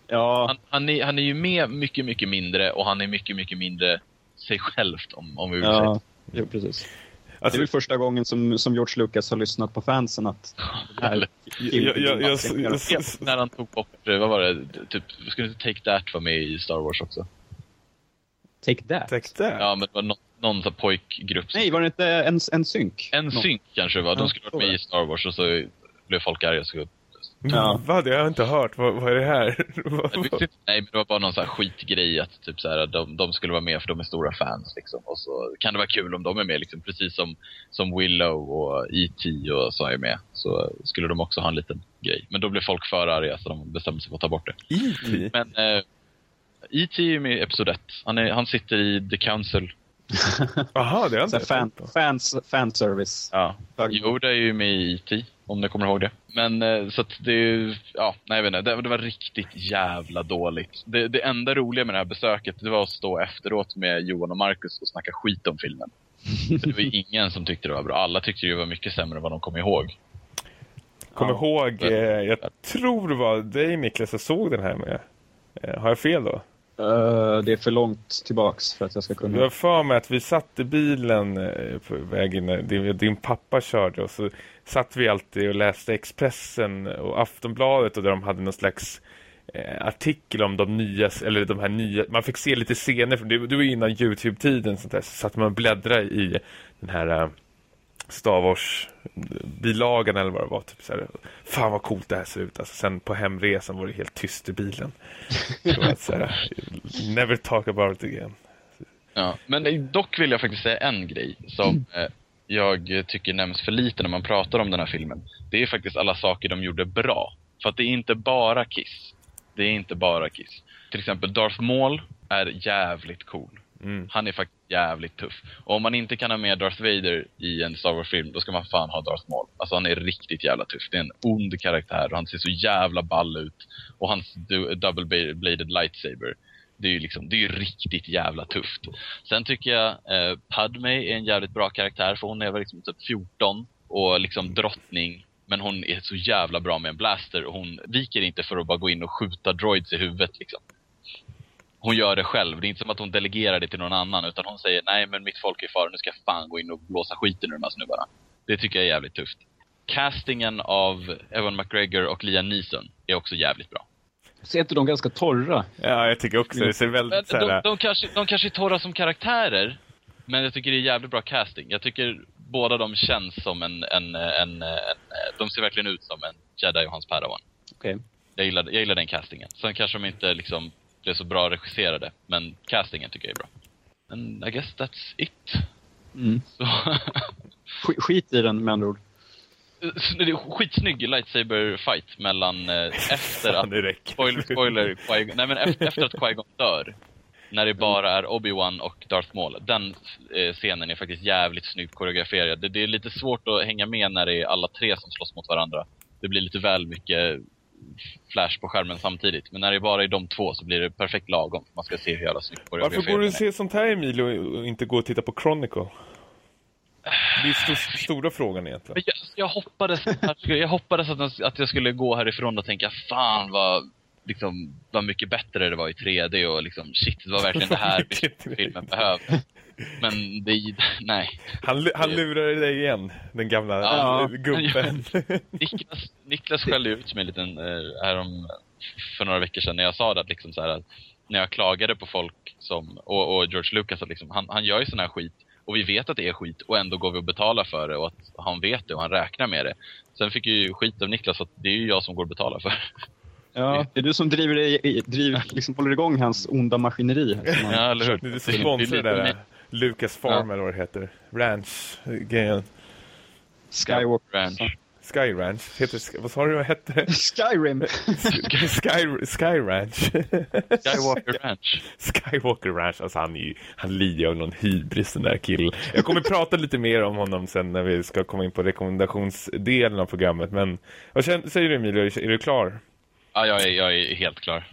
Ja, Han, han, är, han är ju med mycket, mycket mindre och han är mycket, mycket mindre sig självt om, om vi vill ja, säga. jo, precis. Det är Alltså, väl första gången som, som George Lucas har lyssnat på fansen att... Jag, jag, jag, När han tog bort, eh, vad var det, typ, skulle inte Take That vara med i Star Wars också? Take that. täckte. Ja, men det var någon, någon sån här pojkgrupp Nej, var det inte en, en synk? En Nå- synk kanske var. De Ja, skulle varit så med i Star Wars och så blev folk arga. Så... Ja. Va? Det har jag inte hört. Vad, vad är det här? Vad- Nej, men det var bara någon sån här skitgrej att typ så här, de, de skulle vara med för de är stora fans. Liksom. Och så kan det vara kul om de är med, liksom, precis som, som Willow och E.T. och så är med. Så skulle de också ha en liten grej. Men då blev folk för arga så de bestämde sig för att ta bort det. E.T.? Men eh, E.T. är med i Episod 1. Han, är, han sitter i The Council. Jaha, det har inte fan, fans, fanservice. Ja. Hög- Yoda är ju med i E.T. om ni kommer ihåg det. Men eh, så att det är ju, ja, nej jag vet inte, det, det var riktigt jävla dåligt. Det, det enda roliga med det här besöket, det var att stå efteråt med Johan och Marcus och snacka skit om filmen. För det var ingen som tyckte det var bra. Alla tyckte det var mycket sämre än vad de kom ihåg. Kom Ja. ihåg, eh, jag tror det var dig Niklas jag såg den här med. Eh, har jag fel då? Uh, det är för långt tillbaks för att jag ska Jag har för mig att vi satt i bilen eh, på vägen din, din pappa körde och så satt vi alltid och läste Expressen och Aftonbladet och där de hade någon slags eh, artikel om de nya, eller de här nya, man fick se lite scener, för det, det var innan Youtube-tiden sånt där, så satt man och bläddrade i den här eh, Star Wars-bilagan eller vad det var. Typ så här, Fan vad coolt det här ser ut. Alltså, sen på hemresan var det helt tyst i bilen. Det var så här, never talk about it again. Ja, men dock vill jag faktiskt säga en grej som eh, jag tycker nämns för lite när man pratar om den här filmen. Det är faktiskt alla saker de gjorde bra. För att det är inte bara Kiss. Det är inte bara Kiss. Till exempel Darth Maul är jävligt cool. Mm. Han är faktiskt jävligt tuff. Och om man inte kan ha med Darth Vader i en Star Wars-film, då ska man fan ha Darth Maul. Alltså han är riktigt jävla tuff. Det är en ond karaktär och han ser så jävla ball ut. Och hans double-bladed lightsaber, det är ju liksom, det är ju riktigt jävla tufft. Sen tycker jag eh, Padme är en jävligt bra karaktär, för hon är väl liksom typ 14 och liksom drottning. Men hon är så jävla bra med en blaster och hon viker inte för att bara gå in och skjuta droids i huvudet liksom hon gör det själv. Det är inte som att hon delegerar det till någon annan, utan hon säger nej men mitt folk är i fara, nu ska jag fan gå in och blåsa skiten ur de här snubbarna. Det tycker jag är jävligt tufft. Castingen av Evan McGregor och Liam Neeson är också jävligt bra. Ser inte de ganska torra? Ja, jag tycker också det ser Men väldigt så de, här... de, kanske, de kanske är torra som karaktärer, men jag tycker det är jävligt bra casting. Jag tycker båda de känns som en, en, en, en de ser verkligen ut som en Jedi och hans padawan. Okej. Jag gillar, jag gillar den castingen. Sen kanske de inte liksom blev så bra regisserade, men castingen tycker jag är bra. And I guess that's it. Mm. Så, Sk- Skit i den med andra ord. det är skitsnygg lightsaber fight mellan eh, efter Fan, att det räcker. Spoiler, spoiler, Qui Nej men efter, efter att Qui-Gon dör. När det bara är Obi-Wan och Darth Maul. Den eh, scenen är faktiskt jävligt snyggt koreograferad. Det, det är lite svårt att hänga med när det är alla tre som slåss mot varandra. Det blir lite väl mycket flash på skärmen samtidigt. Men när det bara är de två så blir det perfekt lagom. Man ska se hur jävla snyggt Varför går du och se sånt här Emilio och inte gå och titta på Chronicle? Det är st stora frågan egentligen. Jag, jag hoppades, att, jag hoppades att, att jag skulle gå härifrån och tänka fan vad, liksom, vad mycket bättre det var i 3D och liksom shit, det var verkligen det här Mycket 3D. filmen behövde. Men det, nej. Han, han lurade dig igen, den gamla Ja. gubben. Niklas, Niklas skällde ut mig en liten, eh, härom, för några veckor sedan när jag sa det att liksom så här, att när jag klagade på folk som, och, och George Lucas att liksom, han, han gör ju sån här skit och vi vet att det är skit och ändå går vi och betalar för det och att han vet det och han räknar med det. Sen fick jag ju skit av Niklas att det är ju jag som går och betalar för. Ja, det är du som driver, driver liksom håller igång hans onda maskineri. Här, Ja, eller hur? Är Det- sponsrad det- där. Det- äh, Lucas Farm eller vad det heter. Ranch-grejen. Skywalker. Ranch. Sky Ranch. Heter, vad sa du det hette? Skyrim! Sky, Sky Ranch. Skywalker Ranch. Skywalker Ranch, alltså han, är han lider av någon hybris den där killen. Jag kommer prata lite mer om honom sen när vi ska komma in på rekommendationsdelen av programmet. Men vad känner, säger du Emilio, är du klar? Ja, jag är, jag är helt klar.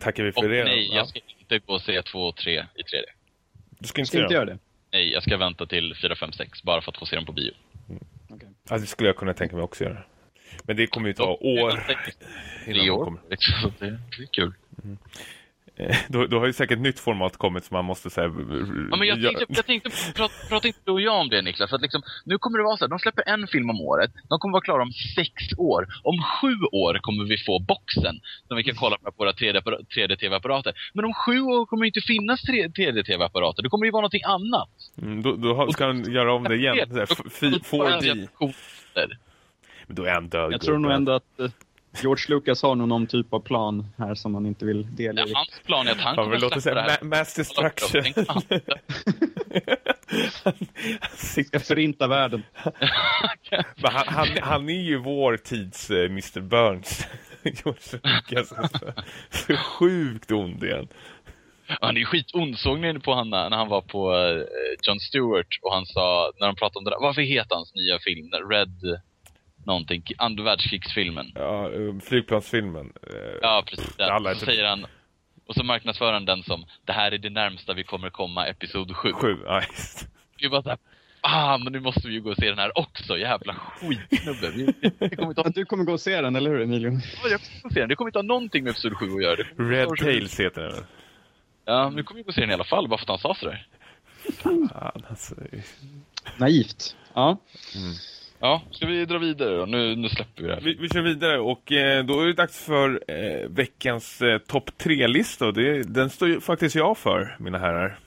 Tackar vi Och för det. nej, Ja. jag ska inte gå och se 2 och 3 i 3D. Du ska inte Ska göra inte det? göra det? Nej, jag ska vänta till 4, 5, 6 bara för att få se dem på bio. Ja, det skulle jag kunna tänka mig också göra. Men det kommer ju ta år Tre innan de år. kommer. Det, är kul. Eh, Då, då har ju säkert nytt format kommit som man måste säga... Ja, men jag tänkte, jag tänkte prata, prata inte du och jag om det Niklas, för att liksom, nu kommer det vara så här, de släpper en film om året, de kommer vara klara om sex år. Om sju år kommer vi få boxen, som vi kan kolla på våra 3D 3D-tv-apparater. Men om sju år kommer det inte finnas 3D-tv-apparater, då kommer det vara någonting annat. Mm, då, då ska han göra om det igen. Så här, f- f- 4D. Men då är han död. Jag tror nog ändå att eh, George Lucas har nog någon typ av plan här som han inte vill dela. Ja, hans plan är att han kommer släppa det säga här. ma- mass destruction. Ska förinta världen. men han, han, han är ju vår tids eh, Mr. Burns. George Lucas. Så, så sjukt ond igen. Han är ju skitond. Såg ni på han när han var på eh, John Stewart och han sa, när de pratade om det där, varför heter hans nya film? Red någonting, andra världskrigsfilmen. Ja, eh, flygplansfilmen. eh, Ja, precis. Den. Alla är så typ- säger han, och så marknadsför han den som, det här är det närmsta vi kommer komma episod 7. Sju, ja, just. Vi bara såhär, ah, men nu måste vi ju gå och se den här också, jävla skitsnubbe. Vi, vi kommer Ja, Du kommer gå och se den, eller hur Emilio? Ja, jag kommer gå och se den. Det kommer inte ha någonting med episod 7 att göra. Red Tails heter den. Ja, nu kommer vi gå och se den i alla fall, bara för att han sa sådär. Fan, alltså. Naivt. Ja. Ja, ska vi dra vidare då? Nu, nu släpper vi det här. Vi, vi kör vidare och eh, då är det dags för eh, veckans eh, topp tre-lista. Den står ju faktiskt jag för, mina herrar.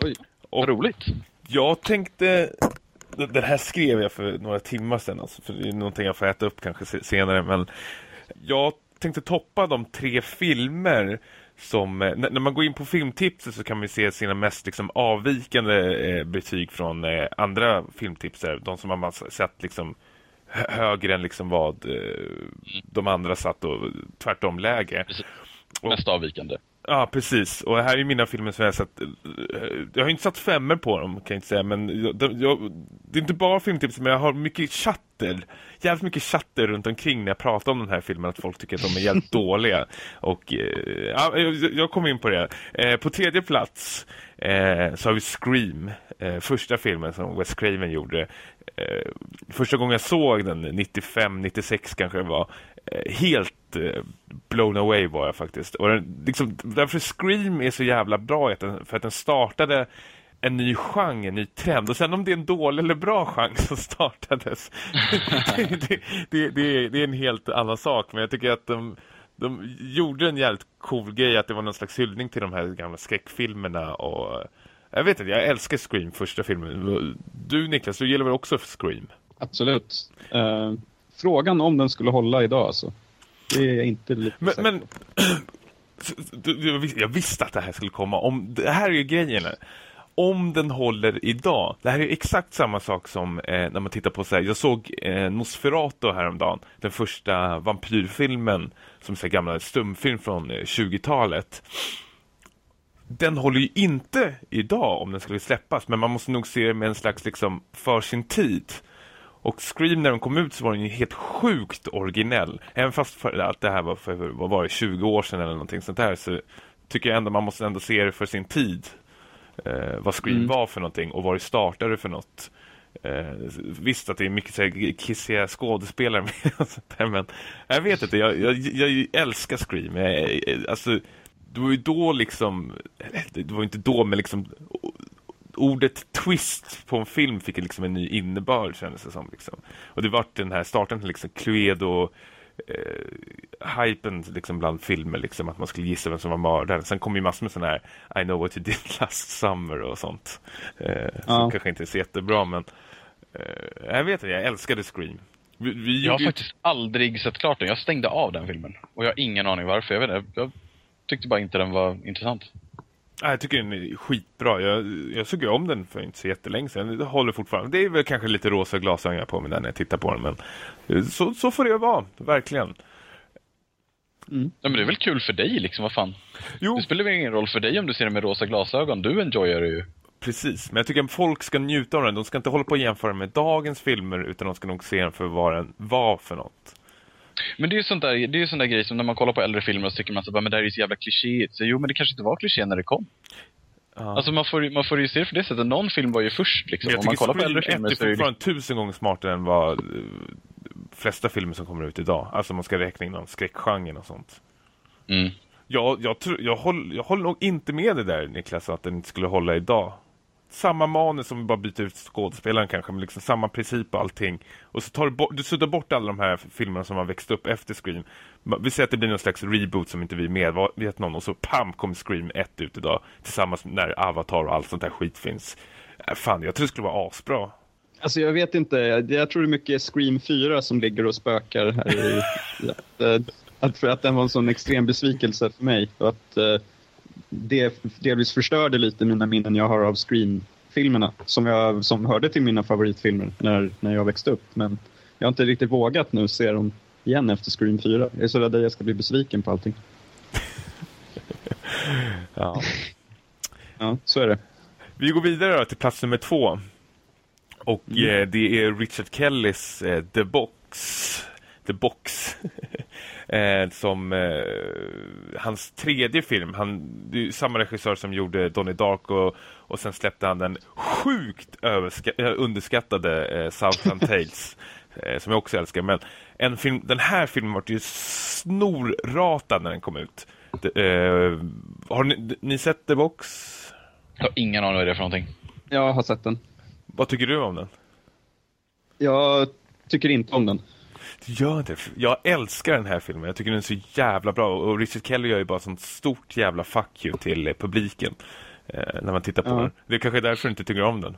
Oj. Och Vad roligt. jag tänkte... Den här skrev jag för några timmar sedan, alltså, för det är någonting jag får äta upp kanske se- senare. Men jag tänkte toppa de tre filmer som... eh, När man går in på filmtipset så kan man se sina mest liksom, avvikande eh, betyg från eh, andra filmtipser. De som man har sett liksom, hö- högre än liksom, vad de andra satt och tvärtom läge. Precis. Mest avvikande. Ja, precis. Och här är mina filmer som jag har sett. eh, Jag har inte satt femmer på dem, kan jag inte säga. Men jag, jag, det är inte bara filmtips, men jag har mycket chatter. Jävligt mycket chatter runt omkring när jag pratar om den här filmen. Att folk tycker att de är jävligt dåliga. Och eh, ja, jag, jag kommer in på det. Eh, på tredje plats eh, så har vi Scream. Eh, första filmen som Wes Craven gjorde. Första gången jag såg den, 95, 96 kanske det var. Eh, helt eh, blown away var jag faktiskt. Och den, liksom, därför Scream är så jävla bra, att den, för att den startade en ny genre, en ny trend. Och sen om det är en dålig eller bra genre som startades, det, det, det, det, är, det är en helt annan sak. Men jag tycker att de, de gjorde en jävligt cool grej, att det var någon slags hyllning till de här gamla skräckfilmerna. Och, jag vet inte, jag älskar Scream, första filmen. Du Niklas, du gillar väl också Scream? Absolut. Uh, frågan om den skulle hålla idag alltså. Det är jag inte lite Men, säker men på. jag vis- jag visste att det här skulle komma. Om, det här är ju grejen. om den håller idag. Det här är exakt samma sak som eh, när man tittar på så här, jag såg eh, Nosferatu häromdagen, den första vampyrfilmen som är gamla stumfilm från eh, 20-talet. Den håller ju inte idag om den skulle släppas, men man måste nog se det med en slags liksom för sin tid. Och Scream när den kom ut så var den ju helt sjukt originell. Även fast för att det här var för vad var det, 20 år sedan eller någonting sånt där så tycker jag ändå man måste ändå se det för sin tid. Eh, vad Scream Mm. var för någonting och vad det startade för något. Eh, visst att det är mycket så här, kissiga skådespelare med sånt där, men jag vet inte, jag, jag, jag älskar Scream. Jag, alltså, det var ju då liksom, det var ju inte då men liksom ordet twist på en film fick liksom en ny innebörd kändes det som. Liksom. Och det var den här starten till liksom Cluedo eh, hypen liksom bland filmer liksom att man skulle gissa vem som var mördaren. Sen kom ju massor med sådana här I know what you did last summer och sånt. Eh, Som Ja. kanske inte är så jättebra men eh, jag vet inte, jag älskade Scream. Vi, vi Jag har faktiskt aldrig sett klart den. Jag stängde av den filmen. Och jag har ingen aning varför. Jag vet inte. Jag tyckte bara inte den var intressant. Ja, jag tycker den är skitbra. Jag, jag såg ju om den för inte så jättelänge sedan. Det håller fortfarande. Det är väl kanske lite rosa glasögon på mig när jag tittar på den. Men eh, så, så får det vara, verkligen. Ja, men det är väl kul för dig liksom, vad fan. Jo, Det spelar väl ingen roll för dig om du ser den med rosa glasögon. Du enjoyar det ju. precis. Men jag tycker att folk ska njuta av den. De ska inte hålla på och jämföra med dagens filmer utan de ska nog se den för vad den var för något. Men det är ju sånt där, det är ju sån där grej som när man kollar på äldre filmer och så tycker man så bara, men det här är ju så jävla klichéigt. Så jo, men det kanske inte var kliché när det kom. Ja. Alltså man får, ju- man får ju se det för det sättet. Någon film var ju först liksom. Om man kollar på äldre 1 filmer så är det fortfarande tusen gånger smartare än vad eh, flesta filmer som kommer ut idag. Alltså man ska räkna in någon skräckgenren och sånt. mm. Jag, jag, tror, jag, håller, jag håller nog inte med dig där Niklas att den inte skulle hålla idag. Samma manus som bara byter ut skådespelaren kanske, men liksom samma princip och allting. Och så tar du bort, du suddar bort alla de här filmerna som har växt upp efter Scream. Vi säger att det blir någon slags reboot som inte vi är medvet någon och så pam kom Scream 1 ut idag. Tillsammans när Avatar och allt sånt där skit finns. Äh, fan, jag tror det skulle vara asbra. Alltså jag vet inte, jag, tror det är mycket Scream 4 som ligger och spökar här i... att, eh, att för att den var en sån extrem besvikelse för mig. Och att eh, det delvis förstörde lite mina minnen jag har av Scream-filmerna. Som, jag, som hörde till mina favoritfilmer när, när jag växte upp. Men jag har inte riktigt vågat nu se dem igen efter Scream 4. Jag är så rädd att jag ska bli besviken på allting. Ja. Ja, så är det. Vi går vidare till plats nummer två. Och eh, det är Richard Kellys eh, The Box. The Box. eh, som eh, hans tredje film. Han, det är samma regissör som gjorde Donnie Darko och sen släppte han den sjukt eh, underskattade eh, Southland Tales. Eh, som jag också älskar. Men en film, den här filmen var ju snorratad när den kom ut. Eh, har ni, ni sett The Box? Jag har ingen aning vad det är för någonting. Jag har sett den. Vad tycker du om den? Jag tycker inte om den. Du gör inte det. Jag älskar den här filmen. Jag tycker den är så jävla bra. Och Richard Kelly gör ju bara sånt stort jävla fuck you till eh, publiken. Eh, när man tittar på Ja. den. Det är kanske därför du inte tycker om den.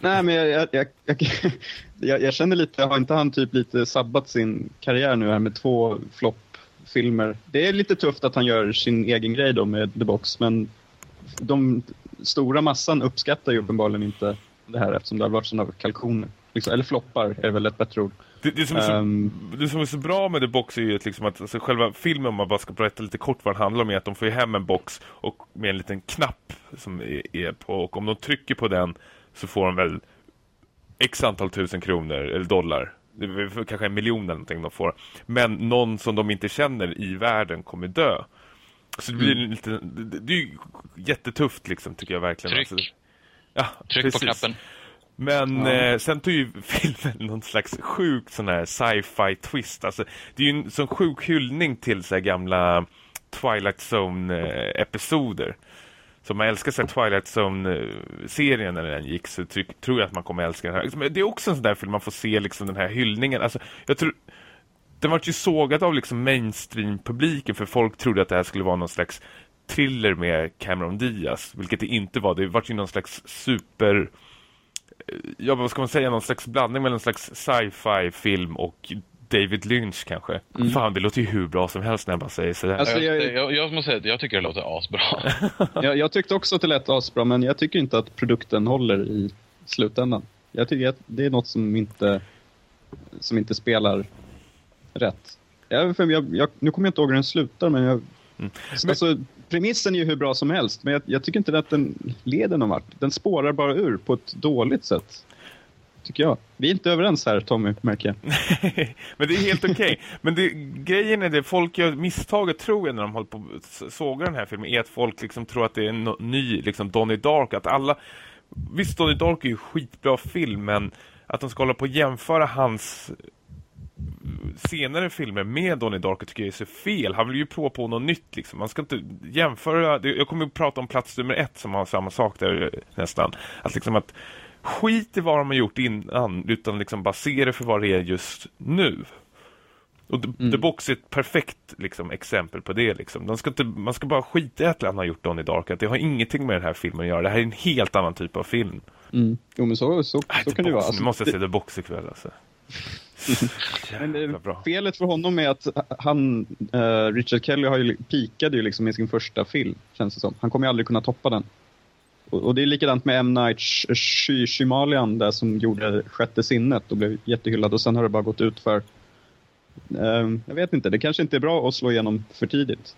Nej, men jag, jag, jag, jag, jag, jag känner lite, har inte han typ lite sabbat sin karriär nu här med två floppfilmer? Det är lite tufft att han gör sin egen grej då med The Box, men de stora massan uppskattar ju uppenbarligen inte det här eftersom det har varit sådana kalkoner. Liksom, eller floppar är väl ett bättre ord. Det, det, som är så, Ehm. det som är så bra med The Box är ju att, liksom att alltså, själva filmen, om man bara ska berätta lite kort vad den handlar om, är att de får hem en box och med en liten knapp som är, är på. Och om de trycker på den så får de väl x antal tusen kronor eller dollar. Det är väl kanske en miljon eller någonting de får. Men någon som de inte känner i världen kommer dö. Så det blir lite, det, det är ju jättetufft liksom tycker jag verkligen. Tryck. Alltså, ja, Tryck precis. på knappen. Men Ja. eh, sen tog ju filmen någon slags sjuk sån här sci-fi twist. Alltså, det är ju en sån sjuk hyllning till så här gamla Twilight Zone-episoder. Så om man älskar så här Twilight Zone-serien när den gick så tror jag att man kommer älska den här. Men det är också en sån där film man får se liksom den här hyllningen. Alltså, jag tror... Den var ju sågad av liksom mainstream-publiken för folk trodde att det här skulle vara någon slags thriller med Cameron Diaz, vilket det inte var. Det var ju någon slags super ja, vad ska man säga, någon slags blandning mellan en slags sci-fi film och David Lynch kanske. Mm. Fan, det låter ju hur bra som helst när jag bara säger sådär. Alltså, jag, jag- jag, jag måste säga att jag tycker det låter asbra. Jag, jag tyckte också att det lät asbra, men jag tycker inte att produkten håller i slutändan. Jag tycker att det är något som inte, som inte spelar rätt. Jag, jag, jag, nu kommer jag inte ihåg hur den slutar, men jag... Mm. Alltså, premissen är ju hur bra som helst, men jag, jag tycker inte att den leder någon vart. Den spårar bara ur på ett dåligt sätt. Tycker jag. Vi är inte överens här, Tommy, märker jag. men det är helt okej. Men det, grejen är det, folk gör misstaget tror jag när de håller på att såga den här filmen, är att folk liksom tror att det är en ny liksom Donnie Dark. Att alla, visst Donnie Dark är ju skitbra film, men att de ska hålla på att jämföra hans senare filmer med Donnie Darko tycker jag är så fel. Han vill ju prova på något nytt liksom. Man ska inte jämföra, jag kommer att prata om plats nummer ett som har samma sak där nästan. Att liksom att skit i vad de har gjort innan utan liksom bara se det för vad det är just nu. Och The, Mm. The Box är ett perfekt liksom, exempel på det. Liksom. De ska inte, man ska bara skita i att han har gjort Donnie Darko. Att det har ingenting med den här filmen att göra. Det här är en helt annan typ av film. Mm. Jo, men så, så, Nej, så kan det ju vara. Alltså, nu måste jag det- se The Box ikväll alltså. Men det, Jävla bra. felet för honom är att han, eh, Richard Kelly har ju, pikade ju liksom i sin första film, känns det som. Han kommer ju aldrig kunna toppa den. Och, och det är likadant med M. Night Sh- Shy- Shyamalan där som gjorde Sjätte sinnet och blev jättehyllad och sen har det bara gått ut för ehm, jag vet inte, det kanske inte är bra att slå igenom för tidigt.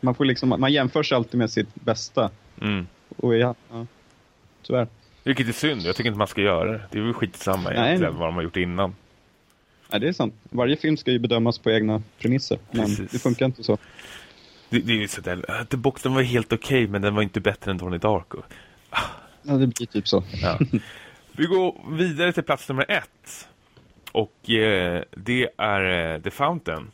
Man, får liksom, man jämför sig alltid med sitt bästa. Mm. Och ja, ja tyvärr. Vilket är synd, jag tycker inte man ska göra det. Det är väl skitsamma Nej. egentligen vad de har gjort innan. Nej, det är sant. Varje film ska ju bedömas på egna premisser. Men Precis. det funkar inte så. Det, det är ju sådär, The Box den var helt okej men den var inte bättre än Donnie Darko. Ja, det blir typ så. Ja. Vi går vidare till plats nummer ett. Och eh, det är eh, The Fountain.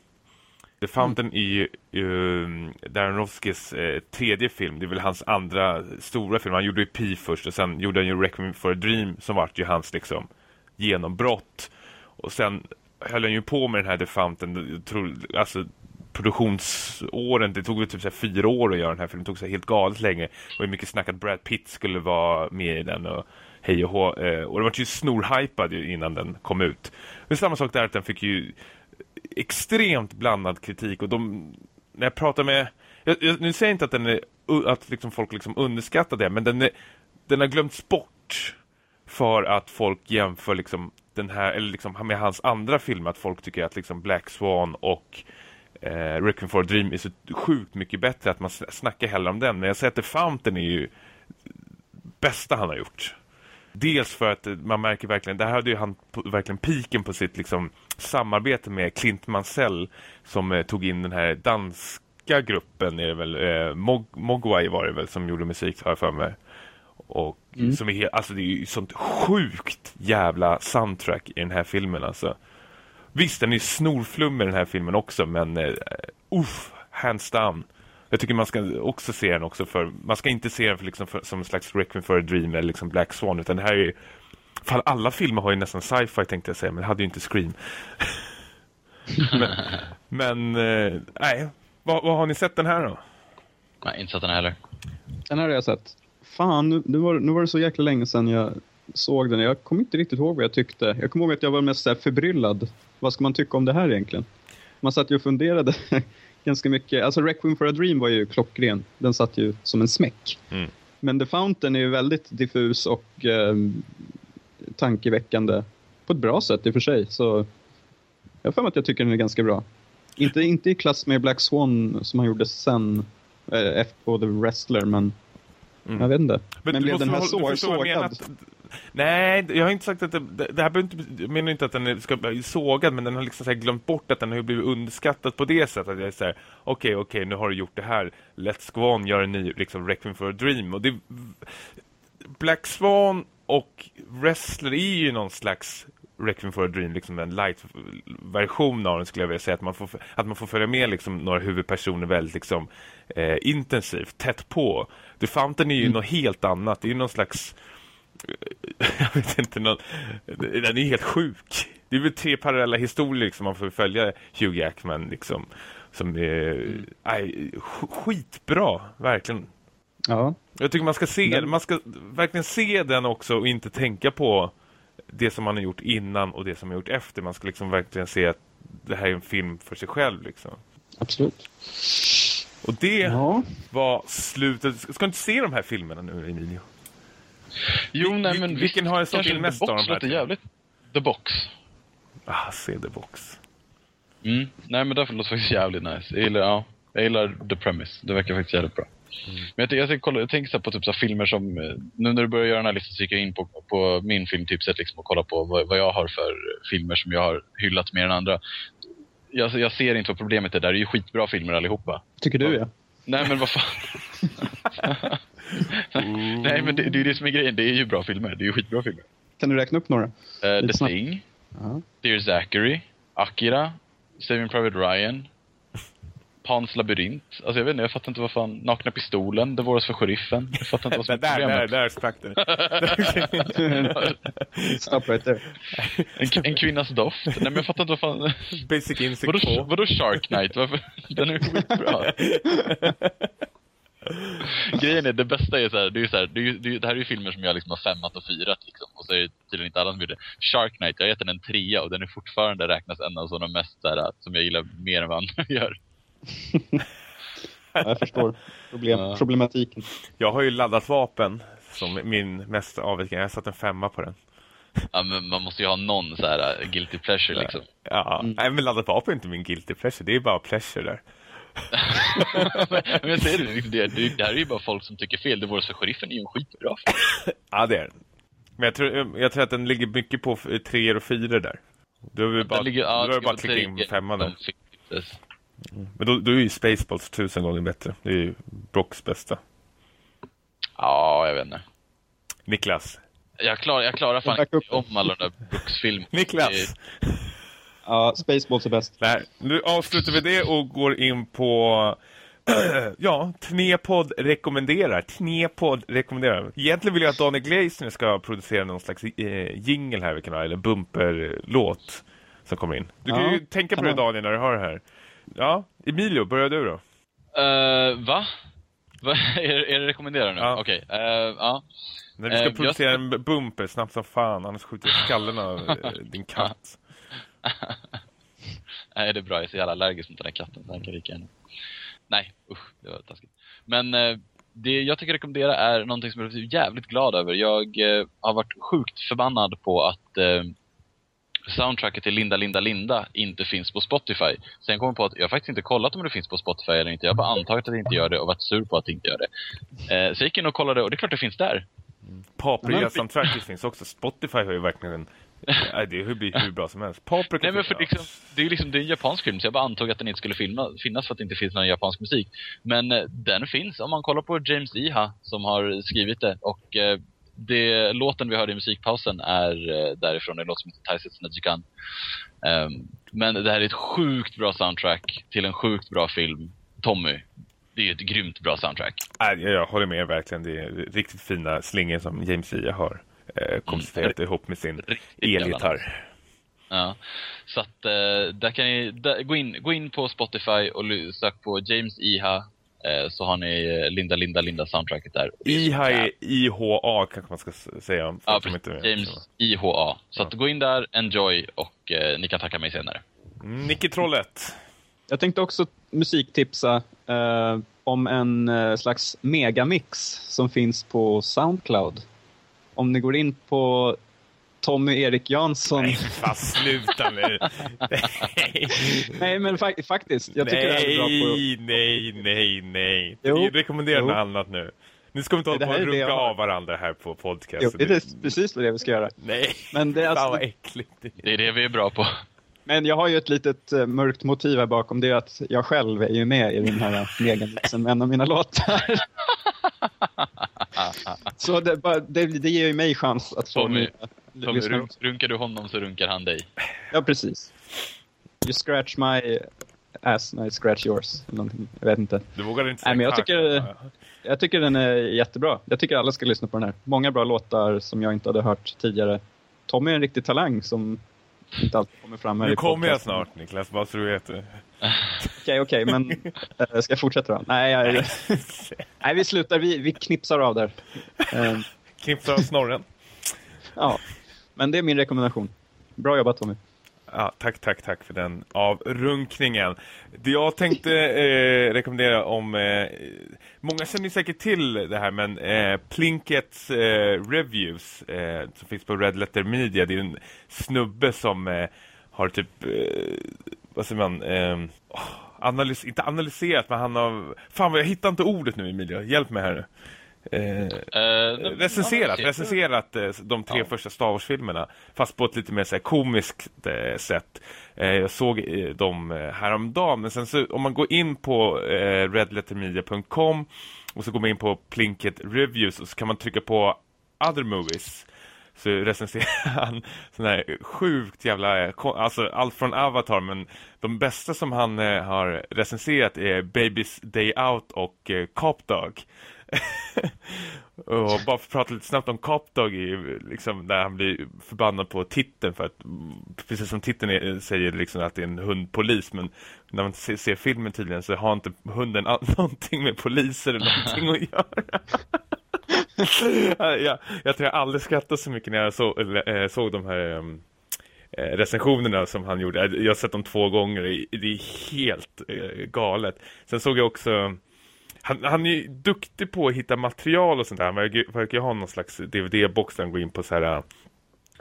The Fountain är ju um, Darren Aronofskys eh, tredje film. Det är väl hans andra stora film. Han gjorde ju Pi först och sen gjorde han ju Requiem for a Dream som vart ju hans liksom genombrott. Och sen höll han ju på med den här The Fountain. Alltså produktionsåren, det tog väl typ så här fyra år att göra den här filmen. Det tog så här helt galet länge. Det var mycket snack att Brad Pitt skulle vara med i den och hej och hå. Eh, Och den var ju snorhypad innan den kom ut. Men samma sak där att den fick ju extremt blandad kritik och de, när jag pratar med jag, jag, nu säger jag inte att den är att liksom folk liksom underskattar det men den, är, den har glömts bort för att folk jämför liksom den här eller liksom med hans andra filmer att folk tycker att liksom Black Swan och eh, Requiem for a Dream är så sjukt mycket bättre att man snackar hellre om den men jag säger att The Fountain är ju bästa han har gjort. Dels för att man märker verkligen, där hade ju han verkligen piken på sitt liksom, samarbete med Clint Mansell som eh, tog in den här danska gruppen, är det väl, eh, Mog Mogwai var det väl som gjorde musik har jag för mig. Och Mm. som är helt, alltså det är ju sånt sjukt jävla soundtrack i den här filmen alltså. Visst, den är snorflummig den här filmen också, men uh, uff, hands down. Jag tycker man ska också se den också för, man ska inte se den för, liksom för, som en slags Requiem for a Dream eller liksom Black Swan, utan det här är Fan, alla filmer har ju nästan sci-fi tänkte jag säga, men det hade ju inte Scream. men, men eh, nej, vad, vad har ni sett den här då? Nej, inte sett den heller. Den här har jag sett. Fan, nu, nu, var, nu var det så jäkla länge sedan jag såg den. Jag kommer inte riktigt ihåg vad jag tyckte. Jag kommer ihåg att jag var mest så förbryllad. Vad ska man tycka om det här egentligen? Man satt ju och funderade ganska mycket. Alltså Requiem for a Dream var ju klockren. Den satt ju som en smäck. Mm. Men The Fountain är ju väldigt diffus och eh, tankeväckande. På ett bra sätt i och för sig. Så jag har att jag tycker den är ganska bra. Inte, inte i klass med Black Swan som han gjorde sen eh, efter The Wrestler, men Mm. jag vet inte. Men, du blev måste den här så, sågad? att- Nej, jag har inte sagt att det, det här inte, jag menar inte att den är- ska bli sågad, men den har liksom så här glömt bort att den har ju blivit underskattad på det sättet. Att jag är så här, okej, okej, nu har du gjort det här. Let's go on, gör en ny, liksom, Requiem for a Dream. Och det, Black Swan och Wrestler är ju någon slags Requiem for a Dream, liksom en light-version av den skulle jag vilja säga. Att man får, att man får följa med liksom, några huvudpersoner väldigt liksom, eh, intensivt, tätt på. The Fountain är ju något helt annat. Det är ju någon slags jag vet inte, någon, den är helt sjuk. Det är väl tre parallella historier liksom, man får följa Hugh Jackman liksom, som är aj, sk- skitbra, verkligen. Ja. Jag tycker man ska se Den- man ska verkligen se den också och inte tänka på det som man har gjort innan och det som man har gjort efter. Man ska liksom verkligen se att det här är en film för sig själv liksom. Absolut. Och det Ja. var slutet. Ska du inte se de här filmerna nu, Emilio? Jo, nej Vil- men vilken visst, har jag kanske in mest The av Box de här låter jävligt. The Box. Ah, se The Box. Mm. Nej men därför låter faktiskt jävligt nice. Jag gillar, ja, jag gillar the premise. Det verkar faktiskt jävligt bra. Mm. Men jag, jag, jag, kolla, jag tänker på typ så här filmer som, eh, nu när du börjar göra den här listan så gick jag in på, på min filmtipset liksom och kolla på vad, vad jag har för filmer som jag har hyllat mer än andra. Jag, jag ser inte vad problemet är där, det är ju skitbra filmer allihopa. Tycker du ja. Nej men vad fan. Nej men det, det är ju det som är grejen, det är ju bra filmer. Det är ju skitbra filmer. Kan du räkna upp några? Uh, The snabbt. Thing, Ja. Dear Zachary, Akira, Saving Private Ryan, Pans labyrint. Alltså jag vet inte, jag fattar inte vad fan... Nakna pistolen, Det våras för sheriffen. Jag fattar inte vad som där, är där, där, problemet. där sprack den. Stop right there. En, en kvinnas doft. Nej men jag fattar inte vad fan... Basic Instinct Vadå, 2. vadå Shark Knight? Varför? Den är ju skitbra. Grejen är, det bästa är så här, det är så här, det, är ju, det, är, det här är ju filmer som jag liksom har femmat och fyrat liksom. Och så är det tydligen inte alla som gjort det. Shark Knight, jag har gett den en trea och den är fortfarande räknas en av sådana mest så här, som jag gillar mer än vad andra gör. Ja, jag förstår problem, Ja. problematiken. Jag har ju laddat vapen som min mest avvikande. Jag har satt en femma på den. Ja, men man måste ju ha någon så här uh, guilty pleasure liksom. Ja, nej men laddat vapen är inte min guilty pleasure. Det är bara pleasure där. men jag säger det, liksom, det, det, det här är ju bara folk som tycker fel. Det vore för sheriffen är ju en skitbra film. Ja, det är den. Men jag tror, jag tror att den ligger mycket på treor och fyror där. Du har ju bara, ligger- ja, bara vara klickat in femman där. Men då, då är ju Spaceballs tusen gånger bättre. Det är ju Brocks bästa. Ja, jag vet inte. Niklas. Jag klarar, jag klarar fan inte om alla de där Brooks-filmerna. Niklas! Ja, Spaceballs är bäst. Nej, nu avslutar vi det och går in på ja, Tnepod rekommenderar. Tnepod rekommenderar. Egentligen vill jag att Daniel Gleisner ska producera någon slags eh, jingle här vi kan ha, eller bumperlåt som kommer in. Du kan Ja, ju tänka på det. Daniel när du hör det här. Ja, Emilio, börjar du då? Uh, va? va? är, är det rekommenderat nu? Ja. Okej. eh, ja. När du ska Eh, producera jag en bumper snabbt som fan, annars skjuter jag skallen av din katt. Nej, det är bra. Jag är så jävla allergisk mot den här katten, så han kan lika gärna. Nej, usch, det var taskigt. Men eh, det jag tycker rekommendera är någonting som jag är jävligt glad över. Jag eh, har varit sjukt förbannad på att eh, soundtracket till Linda, Linda, Linda inte finns på Spotify. Sen kom jag på att jag faktiskt inte kollat om det finns på Spotify eller inte. Jag har bara antagit att det inte gör det och varit sur på att det inte gör det. Eh, så jag gick in och kollade och det är klart det finns där. Paprika-soundtracket finns också. Spotify har ju verkligen en... Nej, det är hur, hur bra som helst. Paprika Nej men för liksom, det är ju liksom, det är en japansk film så jag bara antog att den inte skulle filma, finnas för att det inte finns någon japansk musik. Men eh, den finns om man kollar på James Iha som har skrivit det och eh, det, låten vi hörde i musikpausen är eh, därifrån, en låt som heter Taisetsu Najikan. Um, men det här är ett sjukt bra soundtrack till en sjukt bra film. Tommy, det är ett grymt bra soundtrack. Nej, jag, jag håller med verkligen. Det är riktigt fina slingor som James Lia har eh, komposterat ihop med sin elgitarr. Ja. Så att eh, där kan ni där, gå, in, gå in på Spotify och sök på James Iha så har ni eh, Linda, Linda, Linda soundtracket där. IHA är IHA kanske man ska säga. Ja, precis. James IHA. Så att gå in där, enjoy och eh, ni kan tacka mig senare. Nicke Trollett. Jag tänkte också musiktipsa eh, om en eh, slags megamix som finns på Soundcloud. Om ni går in på Tommy Erik Jansson. Nej, fast sluta nu. Nej, Nej, men fa faktiskt. Jag tycker det här är bra på... nej, nej, nej, nej. Jo. Vi rekommenderar Jo. något annat nu. Nu ska vi inte hålla Det på och det runka jag av varandra här på podcast. Jo, det är precis det vi ska göra. Nej, Men det är fan alltså- vad äckligt. Det är det vi är bra på. Men jag har ju ett litet uh, mörkt motiv här bakom. Det är att jag själv är ju med i den här med en av mina låtar. Så det, bara, det, det ger ju mig chans att få Tommy, nya Tommy, lyssnare. runk, runkar du honom så runkar han dig. Ja, precis. You scratch my ass, I scratch yours. Någonting. Jag vet inte. Du vågar inte säga Nej, men jag tycker- Jag tycker den är jättebra. Jag tycker alla ska lyssna på den här. Många bra låtar som jag inte hade hört tidigare. Tommy är en riktig talang som inte alltid kommer fram här Nu i kommer jag snart, Niklas, bara så du vet det. Okej, okej, men äh, ska jag fortsätta då? Nej, jag, nej vi slutar. Vi, vi knipsar av där. Eh, Knipsa av snorren. ja, men det är min rekommendation. Bra jobbat Tommy. Ja, tack, tack, tack för den avrunkningen. Det jag tänkte eh, rekommendera om... Eh, många känner säkert till det här, men eh, Plinkets eh, reviews eh, som finns på Red Letter Media, det är en snubbe som eh, har typ... Eh, vad säger man? Eh, analys inte analyserat, men han har... Fan, jag hittar inte ordet nu, Emilia. Hjälp mig här nu. Eh, Eh, recenserat, recenserat eh, de tre Ja. första Star Wars-filmerna fast på ett lite mer så här, komiskt eh, sätt. Eh, jag såg dem häromdagen men sen så om man går in på redlettermedia.com och så går man in på Plinket Reviews och så kan man trycka på Other Movies så recenserar han sån här sjukt jävla alltså allt från Avatar men de bästa som han har recenserat är Baby's Day Out och Cop Dog. och bara för att prata lite snabbt om Cop Dog är ju liksom där han blir förbannad på titeln för att precis som titeln är, säger liksom att det är en hundpolis men när man ser, ser filmen tydligen så har inte hunden någonting med poliser eller någonting att göra. jag, jag tror jag aldrig skrattade så mycket när jag så, eh, såg de här eh, recensionerna som han gjorde. Jag har sett dem två gånger. Det är helt eh, galet. Sen såg jag också... Han, han är ju duktig på att hitta material och sånt där. Han verkar, ju ha någon slags DVD-box där han går in på så här...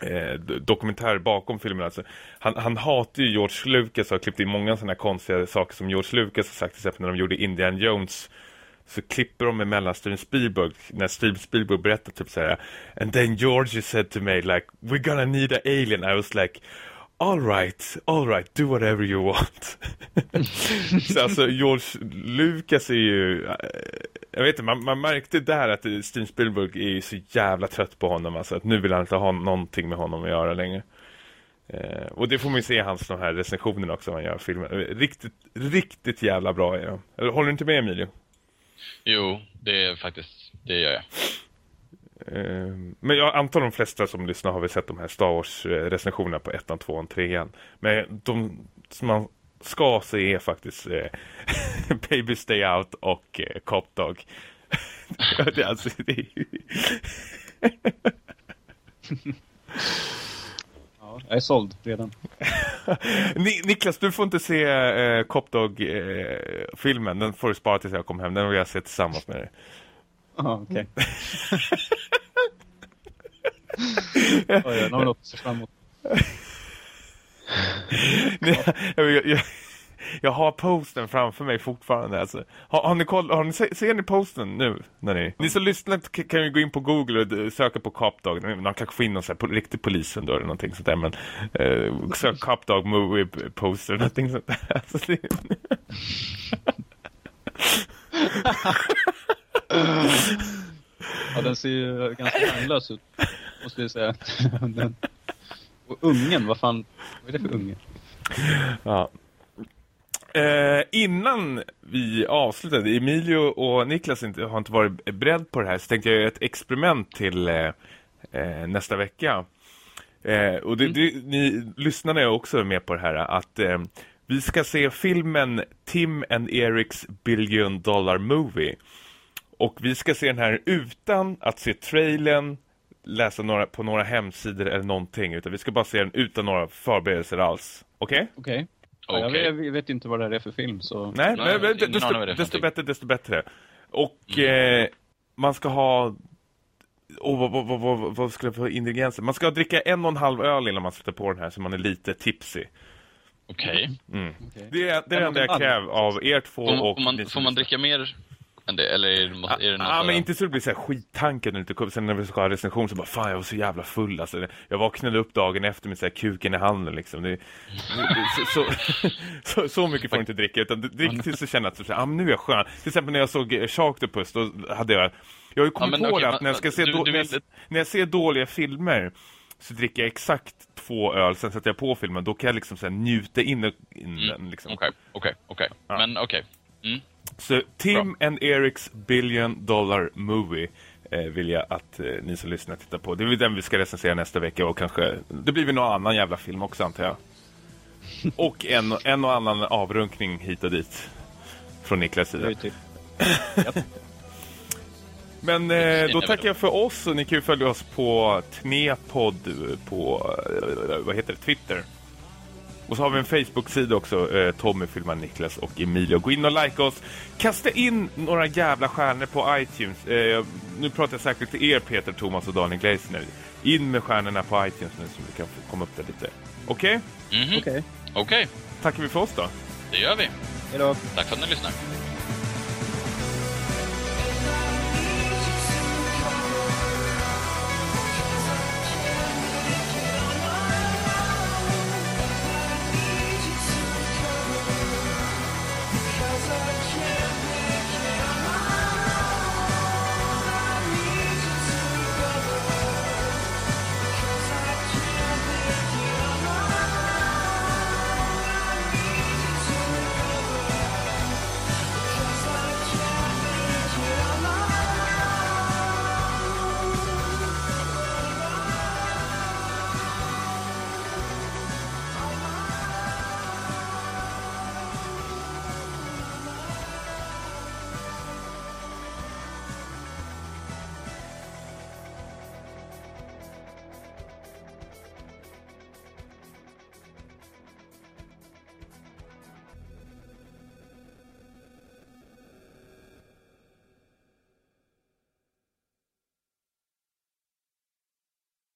Eh, dokumentär bakom filmen alltså. han, han hatar ju George Lucas och har klippt in många sådana konstiga saker som George Lucas har sagt till exempel när de gjorde Indian Jones så klipper de emellan Steven Spielberg när Steven Spielberg berättar typ så här and then George said to me like we're gonna need an alien I was like all right all right do whatever you want så alltså George Lucas är ju eh, jag vet inte man, man märkte där att Steven Spielberg är ju så jävla trött på honom alltså att nu vill han inte ha någonting med honom att göra längre Eh, och det får man ju se i hans de här recensionerna också när han gör filmer. Riktigt, riktigt jävla bra är de. Håller du inte med Emilio? Jo, det är faktiskt, det gör jag. Eh, men jag antar de flesta som lyssnar har väl sett de här Star Wars eh, recensionerna på ettan, tvåan, trean. Men de som man ska se är faktiskt eh, Baby Stay Out och eh, Cop Dog. det, alltså, det är ju... Ja, jag är såld redan. Ni, Niklas, du får inte se eh, Cop Dog-filmen. Den får du spara tills jag kommer hem. Den vill jag se tillsammans med dig. Ja, okej. Oj, jag har något att se fram emot. Nej, jag, jag, jag, har posten framför mig fortfarande. Alltså. Har, har ni koll, har ni, se- ser ni posten nu? När ni, ni som lyssnar kan ju gå in på Google och söka på Cop Dog. Man kanske får in någon så här, på riktig polisen då eller någonting sånt där. Men eh, sök Cop Dog movie poster eller någonting sånt där. Alltså, det, Ja, den ser ju ganska värdelös ut, måste jag säga. Den... Och ungen, vad fan, vad är det för unge? Ja. Eh, innan vi avslutade, Emilio och Niklas inte, har inte varit beredd på det här så tänkte jag göra ett experiment till eh, eh, nästa vecka. Eh, och det, det, ni lyssnarna är också med på det här att eh, vi ska se filmen Tim and Erics Billion Dollar Movie. Och vi ska se den här utan att se trailern, läsa några, på några hemsidor eller någonting. Utan vi ska bara se den utan några förberedelser alls. Okej? Okej. Ja, jag, vet, jag vet inte vad det här är för film, så... Nej, Nej, men, desto, för desto någonting. bättre, desto bättre. Och eh, man ska ha... Oh, vad, vad, vad, vad, skulle jag få ingredienser? Man ska dricka en och en halv öl innan man sätter på den här så man är lite tipsy. Okej. Mm. Okej. Det är det, är det enda en jag kräver av er två Får, och... får, man, får man dricka mer än det? Eller är det, något, är det något Ja, men inte så det blir så här skittanken lite kul. Sen när vi ska ha recension så bara fan jag var så jävla full alltså. Jag vaknade upp dagen efter med så här kuken i handen liksom. Det, så, så, så, så mycket får du inte dricka utan drick tills du känner att så, ah, nu är jag skön. Till exempel när jag såg eh, Sharktopus då hade jag jag har ju kommit men på det att när jag, ska men- se du- du när, jag, när jag ser dåliga filmer så dricker jag exakt två öl, sen sätter jag på filmen. Då kan jag liksom så njuta in, in den. Liksom. Okej, okej, okej. Ja. Men okej. Mm. Så Tim and Erics Billion Dollar Movie eh, vill jag att eh, ni som lyssnar tittar på. Det är väl den vi ska recensera nästa vecka och kanske, det blir väl någon annan jävla film också antar jag. Och en, en och annan avrunkning hit och dit. Från Niklas sida. typ... Men eh, då tackar jag för oss och ni kan ju följa oss på Tnepod på, eh, vad heter det, Twitter. Och så har vi en Facebook-sida också, eh, Tommy filmar Niklas och Emilio. Gå in och like oss. Kasta in några jävla stjärnor på iTunes. Eh, nu pratar jag särskilt till er Peter, Thomas och Daniel Gleisner. In med stjärnorna på iTunes nu så vi kan komma upp där lite. Okej? Mhm. Okej. Okej, Tackar vi för oss då. det gör vi. Hej då. Tack för att ni lyssnar.